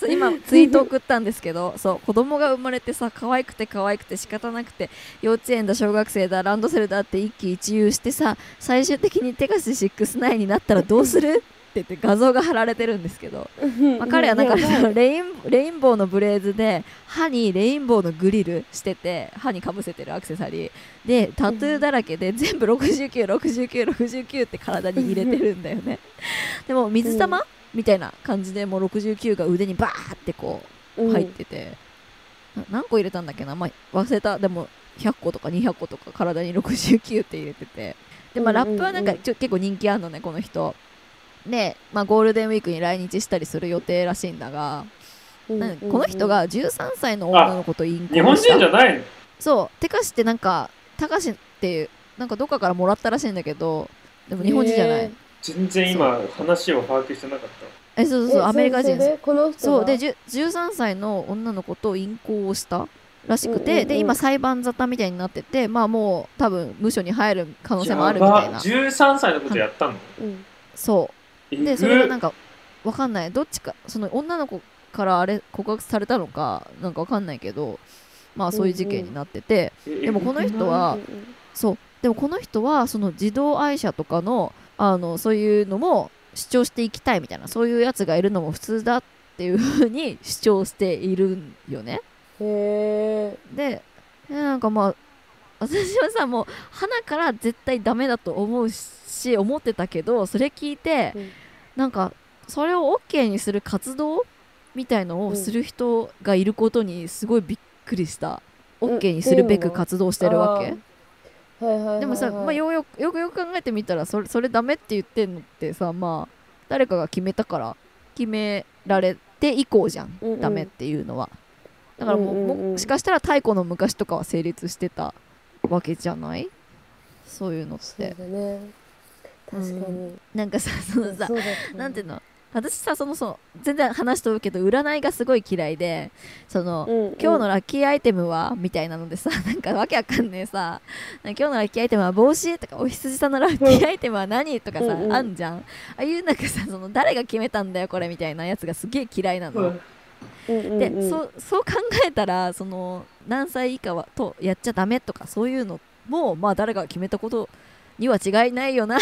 今ツイート送ったんですけどそう子供が生まれてさ可愛くて可愛くて仕方なくて幼稚園だ小学生だランドセルだって一喜一憂してさ最終的にテカシ69になったらどうする？って言って画像が貼られてるんですけど、まあ、彼はなんかその レインレインボーのブレーズで歯にレインボーのグリルしてて歯にかぶせてるアクセサリー。でタトゥーだらけで全部69696969って体に入れてるんだよね。でも水玉、みたいな感じでもう69が腕にバーってこう入ってて、な何個入れたんだっけな、まあ、忘れた。でも100個とか200個とか体に69って入れてて。で、まあ、ラップはなんかちょ結構人気あるのねこの人で、まあ、ゴールデンウィークに来日したりする予定らしいんだが、この人が13歳の女の子とインコ日本人じゃゃないの？そう。テカシってなんかタカシっていうなんかどっかからもらったらしいんだけどでも日本人じゃない、へ全然今話を把握してなかった。えそうそうそうえアメリカ人でこの人が？そう。でじゅ13歳の女の子と淫行をしたらしくて、で今裁判沙汰みたいになっててまあもう多分無所に入る可能性もあるみたいな。13歳のことやったの？うんそう。えでそれがなんかわかんない。どっちかその女の子からあれ告白されたのかなんかわかんないけどまあそういう事件になってて、えでもこの人はそう。でもこの人はその自動愛車とかのあのそういうのも主張していきたいみたいなそういうやつがいるのも普通だっていうふうに主張しているんよね。へえででなんかまあ私はさもう花から絶対ダメだと思うし思ってたけどそれ聞いて、うん。なんかそれを OK にする活動みたいのをする人がいることにすごいびっくりした、うん。OK にするべく活動してるわけ、でもさ、まあ、ようよくよくよく考えてみたらそれそれダメって言ってんのってさまあ誰かが決めたから決められて以降じゃん、うんうん。ダメっていうのは。だからもう,、もしかしたら太古の昔とかは成立してたわけじゃない？そういうのっそうてだね。確かに、なんかさそのさそうだったなんていうの？私さそのその全然話飛ぶけど占いがすごい嫌いでその、うんうん。今日のラッキーアイテムはみたいなのでさ なんかわけわかんねえさ今日のラッキーアイテムは帽子とかお羊さんのラッキーアイテムは何？とかさうんうん。あんじゃん。ああいうなんかさその誰が決めたんだよこれみたいなやつがすげえ嫌いなの、うんうんうんで、うん。そうそう考えたらその何歳以下はとやっちゃダメとかそういうのもまあ誰が決めたことには違いないよなっ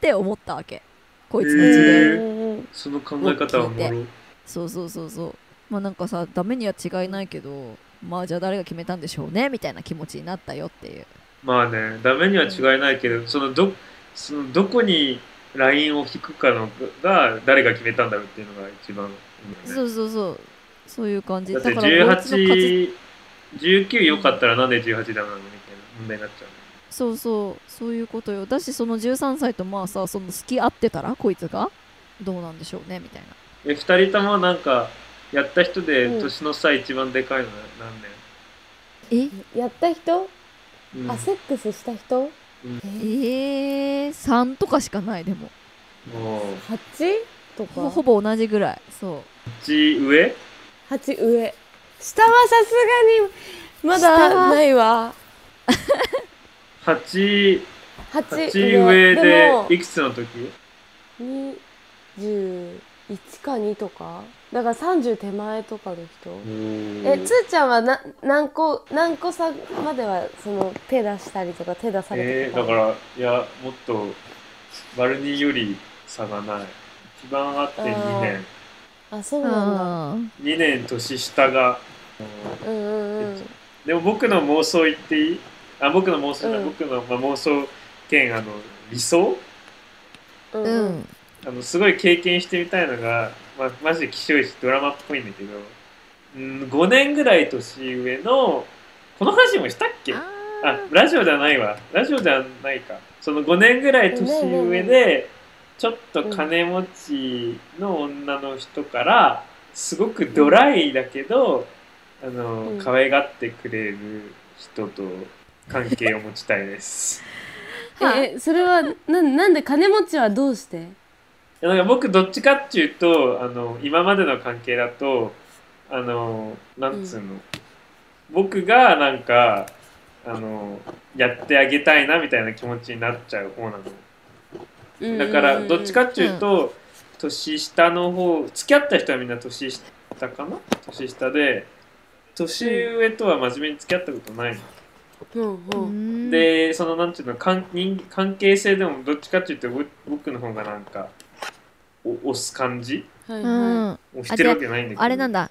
て思ったわけ。こいつのへ事例、ー。うんうんその考え方はおもろそうそうそうそう。まあなんかさダメには違いないけどまあじゃあ誰が決めたんでしょうねみたいな気持ちになったよっていう。まあねダメには違いないけどそのどそのどこにラインを引くかのが誰が決めたんだろうっていうのが一番ね。そうそうそうそういう感じ。だってからこいつの勝ち18、19良かったらなんで18ダメなのみたいな問題になっちゃう。そうそう。そういうことよ。だしその13歳とまあさその好き合ってたらこいつがどうなんでしょうねみたいな。え、二人ともなんか、やった人でうん。年の差一番でかいの何年え？やった人、うん。あセックスした人、うん。え？ー、3とかしかないでも。もう、8とか。ほほぼ同じぐらい。そう。8上？8上下はさすがにま下だは。ないわ ?8、8 8上でいくつの時？21か2とか。だから30手前とかの人。ええつーちゃんはな何個何個差まではその手出したりとか手出されえー、だから、いや、もっと、バルニーより差がない。一番あって2年。あそうなんだ。あ2年年下が、うんうんうん。でも僕の妄想言っていい？あ僕の妄想じゃない、うん。僕の、まあ、妄想兼あの理想？うんん。あのすごい経験してみたいのが、まあ、マジで気象いしドラマっぽいんだけど、うん、5年ぐらい年上のこの話もしたっけ？ああラジオじゃないわ。ラジオじゃないか。その5年ぐらい年上でちょっと金持ちの女の人からすごくドライだけどあの、うん。可愛がってくれる人と関係を持ちたいです。えそれはななんで金持ちはどうして？いやなんか僕どっちかっていうとあの今までの関係だとあのなんつうの、僕がなんかあのやってあげたいなみたいな気持ちになっちゃう方なのだからどっちかっていうと、年下の方付き合った人はみんな年下かな？年下で。年上とは真面目に付き合ったことないの、でそのなんていうの関人関係性でもどっちかっていうとぼ僕の方がなんかお押す感じ？はいうん。は押してるわけないんだけど。あれなんだ。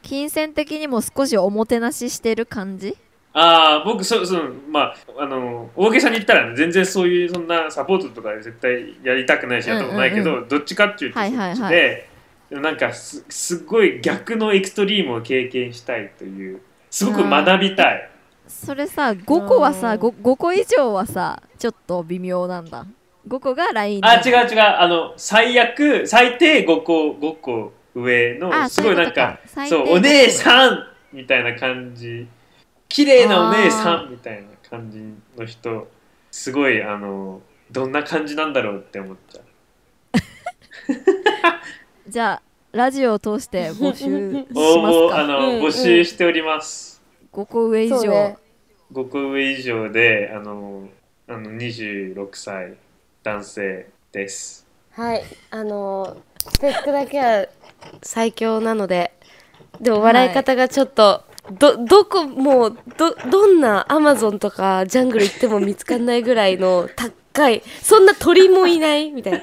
金銭的にも少しおもてなししてる感じ？ああ僕そそのまああの大げさに言ったら、ね、全然そういうそんなサポートとか絶対やりたくないしやったことないけど、うんどっちかっていうとで、はいはいはでもなんかすすっごい逆のエクストリームを経験したいというすごく学びたい。それさ5個はさうん。5, 5個以上はさちょっと微妙なんだ。5個が LINE あ違う違うあの最悪最低5個5個上のあすごいなんかそうお姉さんみたいな感じ綺麗なお姉さんみたいな感じの人すごいあのどんな感じなんだろうって思っちゃう。じゃあラジオを通して募集し応ますか？募あの、うんうん。募集しております。5個上以上、ね。5個上以上であのあの26歳男性です。はい。あのスペックだけは最強なのででも笑い方がちょっと、どどこもうどどんなアマゾンとかジャングル行っても見つかんないぐらいの高いそんな鳥もいない？みたいな。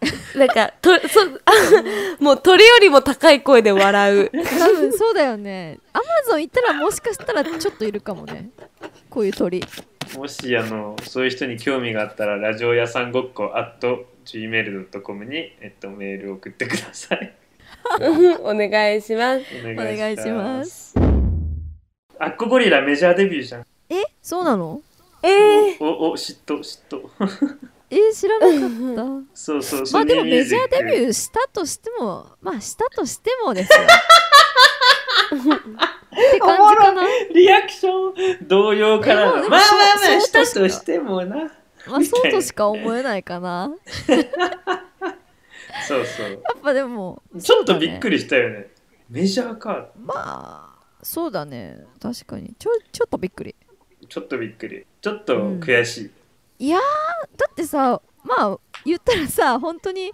なんかとそあ もう鳥よりも高い声で笑う。多分そうだよね。アマゾン行ったらもしかしたらちょっといるかもね。こういう鳥。もしあのそういう人に興味があったらラジオ屋さんごっこ at gmail.com に、えっと、メールを送ってください。お願いします。おお願いしますアッコゴリラメジャーデビューじゃん。え？そうなの？えー、おお嫉妬嫉妬。えー、知らなかっ そうそうたまあでもメジャーデビーューしたとしてもまあしたとしてもですよ。って感じかな。リアクション同様から。まあまあまあそうしたそうとしてもな。まあそうとしか思えないかな。そうそう。やっぱでもちょっとびっくりりしたよね。メジャーかまあそうだね。確かに。ちょちょっとびっくり。ちょっとびっくり。ちょっと悔しい、いやーだってさまあ言ったらさ本当に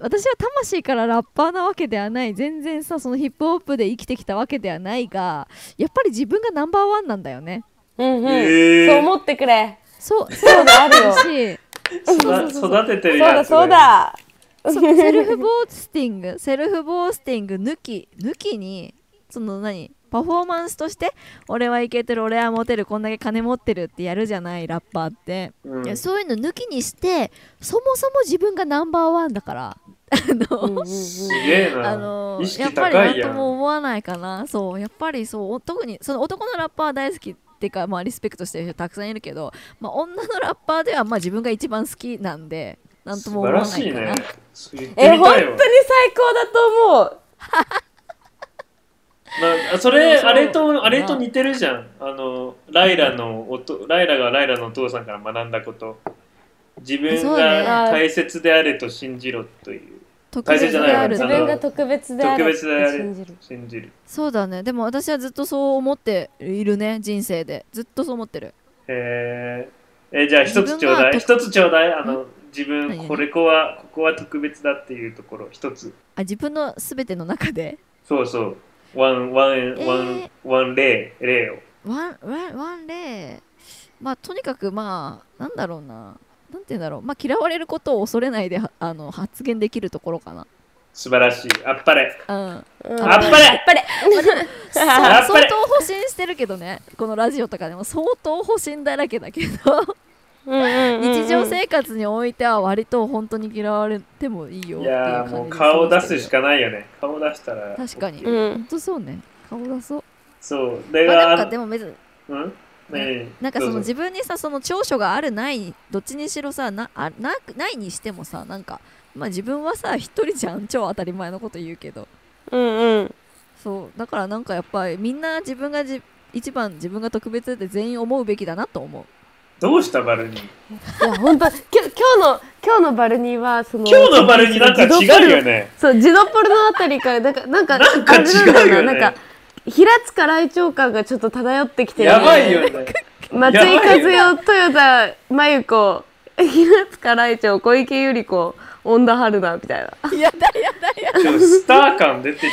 私は魂からラッパーなわけではない。全然さそのヒップホップで生きてきたわけではないがやっぱり自分がナンバーワンなんだよね。うんうん、へー。そう思ってくれ。そうそうだあるよ。し。育育ててるそうだやつそうだ。そうセルフボースティングセルフボースティング抜き抜きにその何？パフォーマンスとして俺はイケてる俺はモテるこんだけ金持ってるってやるじゃない？ラッパーって、うん。いやそういうの抜きにしてそもそも自分がナンバーワンだから。あの、うんうんうん。すげえな、あのやっぱり何とも思わないかな。そうやっぱりそう特にその男のラッパー大好きっていうか、まあ、リスペクトしてる人たくさんいるけど、まあ、女のラッパーではまあ自分が一番好きなんでなんと素も思わないかな。ね。え。本当に最高だと思うなあそれあれとあ。れと似てるじゃん。あのライラのおとライラがライラのお父さんから学んだこと。自分が大切であれと信じろという。特大切じゃないわ別である自分が特別である信じる。信じる。そうだね。でも私はずっとそう思っているね。人生で。ずっとそう思ってる。へええじゃあ一つちょうだい。自分一つちょうだい。あの自分これこはここは特別だっていうところ。一つ。あ自分の全ての中で？そうそうワンワンー。ワンワン例例をワンワンワン例まあとにかくまあなんだろうな。なんて言うんだろう。まあ嫌われることを恐れないではあの発言できるところかな。素晴らしい。あっぱれ。うん。うんあっぱれ。あっぱれ。相当保身してるけどね。このラジオとかでも相当保身だらけだけど日常生活においては割と本当に嫌われてもいいよっいていうやーもう顔を出すしかかないよね。顔を出したら確かに、うん本当そうね。顔出そう。そう。でまあ、なんがかでも別にうん？ねなんかその自分にさその長所があるないどっちにしろさなあなくないにしてもさなんかまあ自分はさ一人じゃん超当たり前のこと言うけど。うんうん。そう。だからなんかやっぱりみんな自分がじ一番自分が特別って全員思うべきだなと思うどうしたバルニー？いや本当きょ今日の今日のバルニーはその今日のバルニーなんか違うよね。そうジドポルのあたりからなんかなんかなんか違うよね。なんか平塚来長感がちょっと漂ってきてるやばいよね。松井和代豊田真由子平塚来長小池百合子恩田春菜みたいな。やだやだやちょっとスター感出てるよ。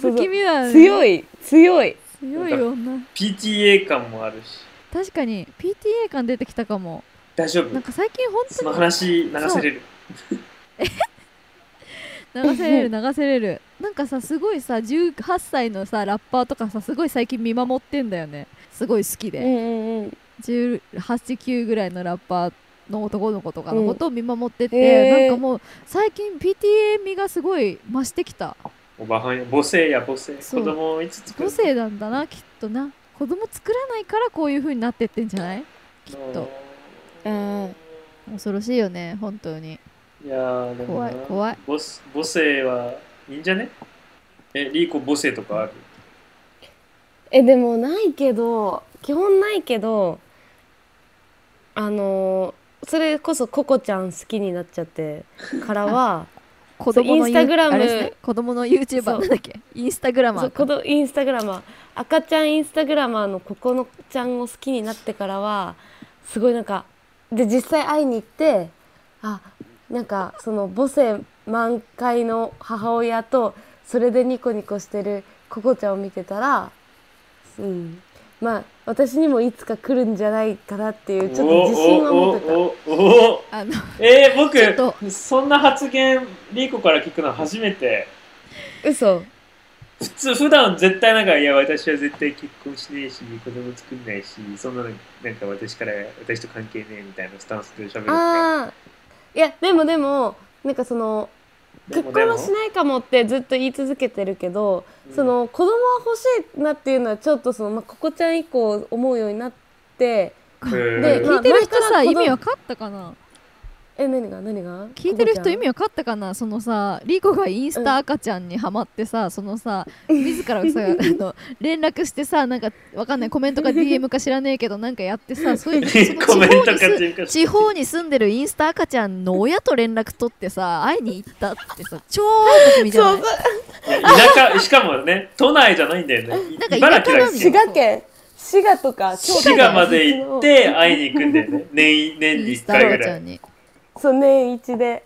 そうそう不気味だね。強い強い。強い女。PTA 感もあるし確かに PTA 感出てきたかも。大丈夫。なんか最近本その当に話流せれる。流せれる流せれる。なんかさすごいさ18歳のさラッパーとかさすごい最近見守ってんだよね。すごい好きで、うんうんうん。189ぐらいのラッパーの男の子とかのことを見守ってて、うんへー。なんかもう最近 PTA 味がすごい増してきた。おばはんや母性や母性。子供をいつ作る母性なんだなきっとな子供作らないからこういう風になってってんじゃない？きっと。うん。恐ろしいよね本当に。いやーでも怖ない怖い。母母性はいいんじゃね？えリーコ母性とかある？えでもないけど基本ないけどあのそれこそココちゃん好きになっちゃってからは子供のインスタグラム。ね子供の YouTuber そう。なんだっけ？インスタグラマそうーかこのインスタグラマー。赤ちゃんインスタグラマーのここのちゃんを好きになってからはすごいなんかで実際会いに行ってあなんかその母性満開の母親とそれでニコニコしてるココちゃんを見てたらうんまあ私にもいつか来るんじゃないかなっていうちょっと自信は持ってた。おおお。おあのえー、僕そんな発言リーコから聞くの初めて。嘘。普通普段絶対なんかいや私は絶対結婚しねえし子供作んないしそんなのなんか私から私と関係ねえみたいなスタンスで喋るああいやでもでもなんかその結婚はしないかもってずっと言い続けてるけど、うんその子供は欲しいなっていうのはちょっとその、まあ、ここちゃん以降思うようになってでまあ聞いてる人さ意味わかったかなえ何が何が？聞いてる人意味はわかったかな？そのさリコがインスタ赤ちゃんにハマってさ、そのさ自らさ あの連絡してさなんかわかんないコメントか DM か知らねえけどなんかやってさ そういうそ地方に住んでるインスタ赤ちゃんの親と連絡取ってさ会いに行ったってさ超不気味じゃない？田舎しかもね都内じゃないんだよね。なんか茨城よ滋賀県。滋賀とか滋賀まで行って会いに行くんだよね。年年に1インスタ回ぐらいそう年一で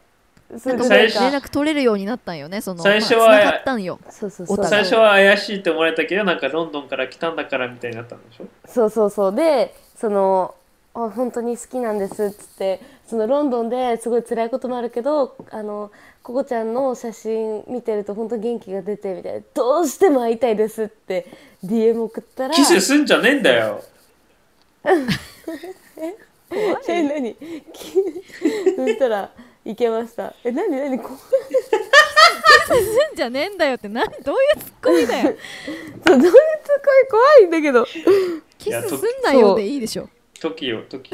そなん連絡取れるようになったんよねその最初はまあったんよ。そうそうそう。最初は怪しいって思われたけどなんかロンドンから来たんだからみたいになったんでしょ？そうそうそう。でそのあ本当に好きなんですっつってそのロンドンですごい辛いこともあるけどあのココちゃんの写真見てると本当元気が出てみたいな。どうしても会いたいですって DM 送ったら。キスすんじゃねえんだよ。え 何？そしたらいけました。え何？何？こすんじゃねえんだよって何？どういうツッコミだよ。そうどういうとこ怖いんだけど。キスすんなよでいいでしょ。時よ時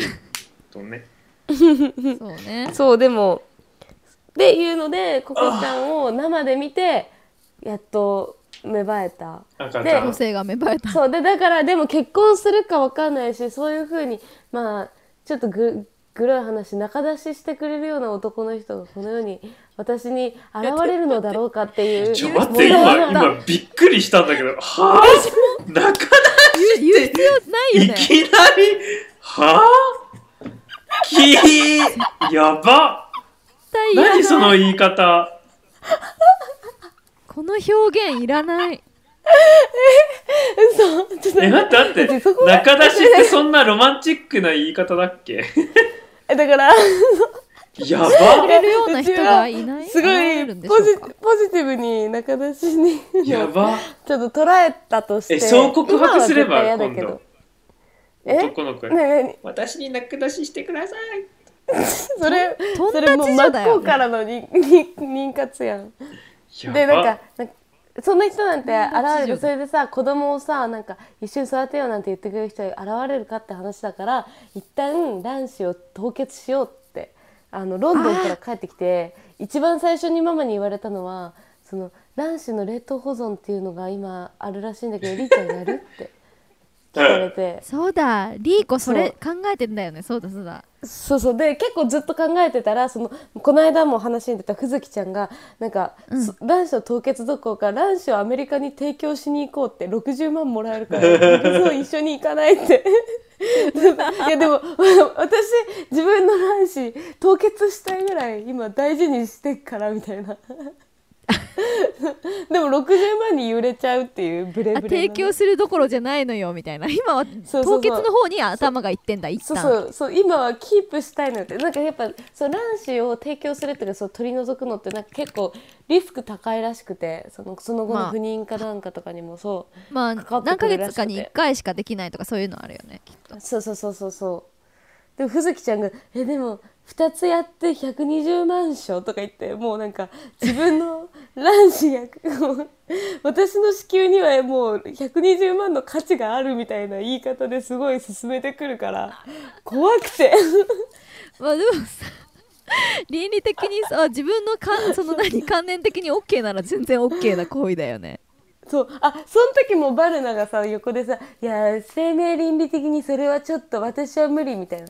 とね。そうね。そうでもっていうのでココちゃんを生で見てやっと芽生えた。で赤ちゃん。母性が芽生えた。そうでだからでも結婚するかわかんないしそういうふうにまあちょっとぐグロい話仲出ししてくれるような男の人がこの世に私に現れるのだろうかっていうちょ待って今今びっくりしたんだけどはあ？なか言う言ういよね。いきなり？はあ？きやば。何その言い方？この表現いらない嘘ちょっとえ待って待って。中出しってそんなロマンチックな言い方だっけ？えだから。やくばれるような人がいない？すごいポジポジティブに仲出しに。やば。ちょっと捉えたとして。えそう告白すれば今は絶対嫌だけど。え？男の子に。私に仲出ししてください。え それそれもう真っ向からのにに妊活やん。でなんかなんかそんな人なんて現れる。それでさ子供をさなんか一緒に育てようなんて言ってくれる人が現れるかって話だから一旦卵子を凍結しようってあのロンドンから帰ってきて一番最初にママに言われたのはその卵子の冷凍保存っていうのが今あるらしいんだけどりーちゃんやるって聞かれて。そうだ。リーコそれ考えてんだよね。そうだそうだ。そうそう。で結構ずっと考えてたらそのこの間も話に出たふずきちゃんがなんか、そ卵子の凍結どころか卵子をアメリカに提供しに行こうって60万もらえるから そう一緒に行かないって。いやでも 私自分の卵子凍結したいぐらい今大事にしてっからみたいな でも60万に揺れちゃうっていうブレあブレなね。提供するどころじゃないのよみたいな。今は凍結の方に頭がいってんだ一旦。そうそうそう。今はキープしたいのって。なんかやっぱそう卵子を提供するっていうかそう取り除くのってなんか結構リスク高いらしくてそのその後まあ。の不妊かなんかとかにもそう、まあ何ヶ月かに1回しかできないとかそういうのあるよねきっと。そうそうそうそうそう。でもふずきちゃんが「えでも2つやって120万賞」とか言ってもうなんか自分の 卵子が私の子宮にはもう120万の価値があるみたいな言い方ですごい進めてくるから怖くて。まあでもさ倫理的にさ自分のかその何関連的に OK なら全然 OK な行為だよね。そう。あその時もバルナがさ横でさ「いや生命倫理的にそれはちょっと私は無理」みたいな。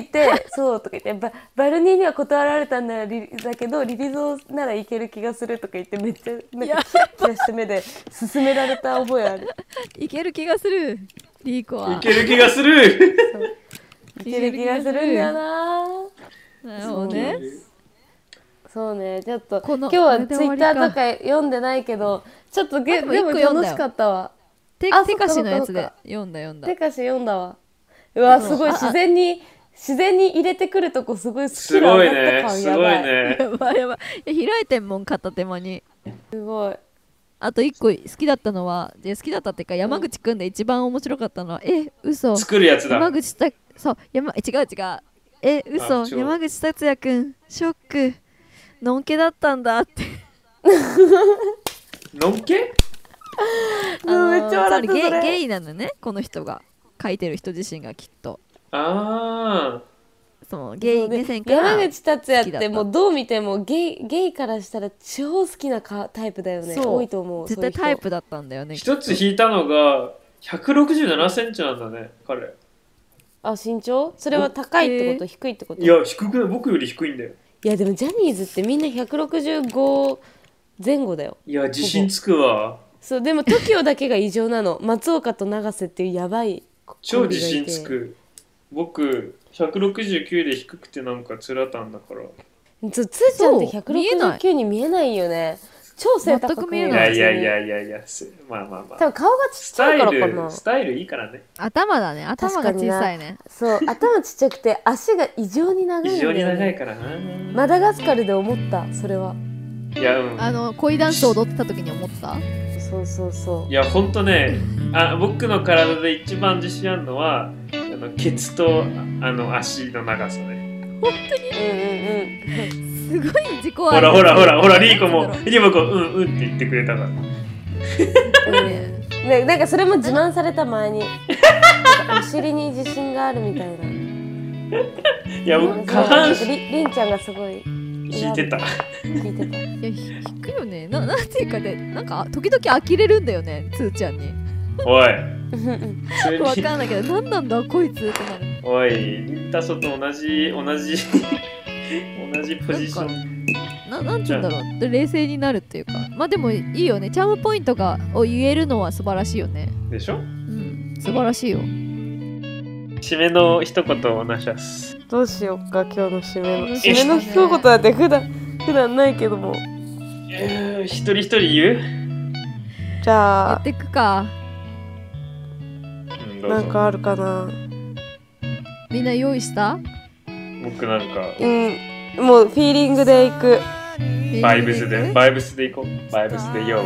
って言って「そう」とか言ってバ「バルニーには断られたんだリだけどリリゾーならいける気がする」とか言ってめっちゃなんかキラキラした目で勧められた覚えある。いける気がするリーコは。いける気がする。いける気がするんだよな。なるほどね。そうね。ちょっと今日はツイッターとか読んでないけどちょっとげでもでも楽しかったわ。手あ手かしのやつで読んだ読んだ。てかし読んだわ。うわすごいあ自然に自然に入れてくるとこすごいスキすル上がごいった感ねすごいやばい。ね。やばいやばい。いや開いてんもん片手間に。すごい。あと一個好きだったのはで好きだったっていうか山口くんで一番面白かったのは、え嘘。作るやつだ。山口たそう山え違う違う。え嘘。山口達也くんショック。のんけだったんだって。のんけ？うんめっちゃ笑っゲゲイなのねこの人が。書いてる人自身がきっとあそのゲイ目線から山口達也ってもうどう見てもゲイゲイからしたら超好きなかタイプだよね。多いと思う絶対タイプだったんだよね。一つ引いたのが167センチなんだね彼。あ身長？それは高いってこと、低いってこといや低くない僕より低いんだよ。いやでもジャニーズってみんな165前後だよ。いや自信つくわ。そうでも TOKIO だけが異常なの。松岡と永瀬っていうやばいコ超自信つく僕169で低くてなんかつらたんだから。そうつーちゃんってそう見えない169に見えないよね。超背高く見えいない。やいやいやいやいやすまあまあまあ。多分顔がちっスちゃいかタイらかな。ルスタイルいいからね。頭だね。頭が小さいね。そう頭ちっちゃくて足が異常に長い異常に長いから。なマダガスカルで思ったそれは。いやうん。あの恋ダンス踊ってた時に思った？そうそうそう。いやほんとねあ僕の体で一番自信あるのはあのケツとあの足の長さね。うんうんうん。すごい自己ほらほらほらほらリーコもリーコもうんうんって言ってくれたからうん。ね、なんかそれも自慢された前に。お尻に自信があるみたいな。いや僕下半身。りりんちゃんがすごい。引いてた。聞いてた。いやひ引くよね。ななんていうかね。なんか時々呆れるんだよねつーちゃんにおい。わかんないけど何なんだこいつってなる。おいリンタソと同じ同じ同じポジション。ななんて言うんだろう。で冷静になるっていうか。まあでもいいよね。チャームポイントがを言えるのは素晴らしいよね。でしょ？うん。素晴らしいよ。締めの一言お願いします。どうしようか今日の締めの。締めの一言なんて普段普段ないけども。えー一人一人言う、じゃあ。やってくかなんかあるかな。みんな用意した？僕なんか。うん。もうフィーリングでいく。バイブスで？バイブスで行こう。バイブスでよ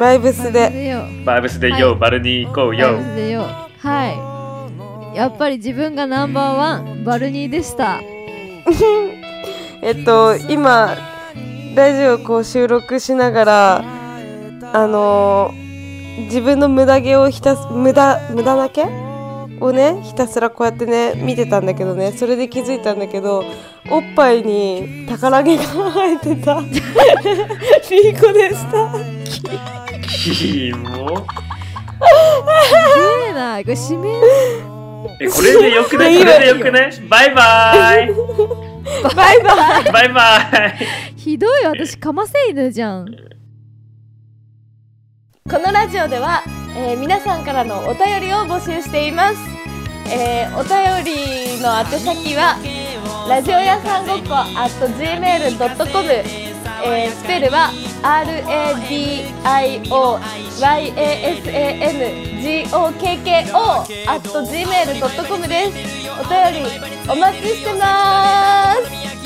バイブスで。バイブスではい。よバルに行こうバイよブスでよはい。やっぱり自分がナンバーワンバルニーでした。えっと今ラジオこう収録しながらあのー自分の無駄毛をひたす無駄無駄だけをねひたすらこうやってね見てたんだけどね。それで気づいたんだけどおっぱいに宝毛が生えてた。リーコでした。キモ。すげえなこれ締めえこれでよくない？これでよくない？バイバイ。バイバイ。バイバイ。ひどい私かませ犬じゃんこのラジオでは、えー皆さんからのお便りを募集しています、えーお便りの宛先はラジオ屋さんごっこ at gmail.com、えースペルは RADIOYASANGOKKO at gmail.com です。お便りお待ちしてます。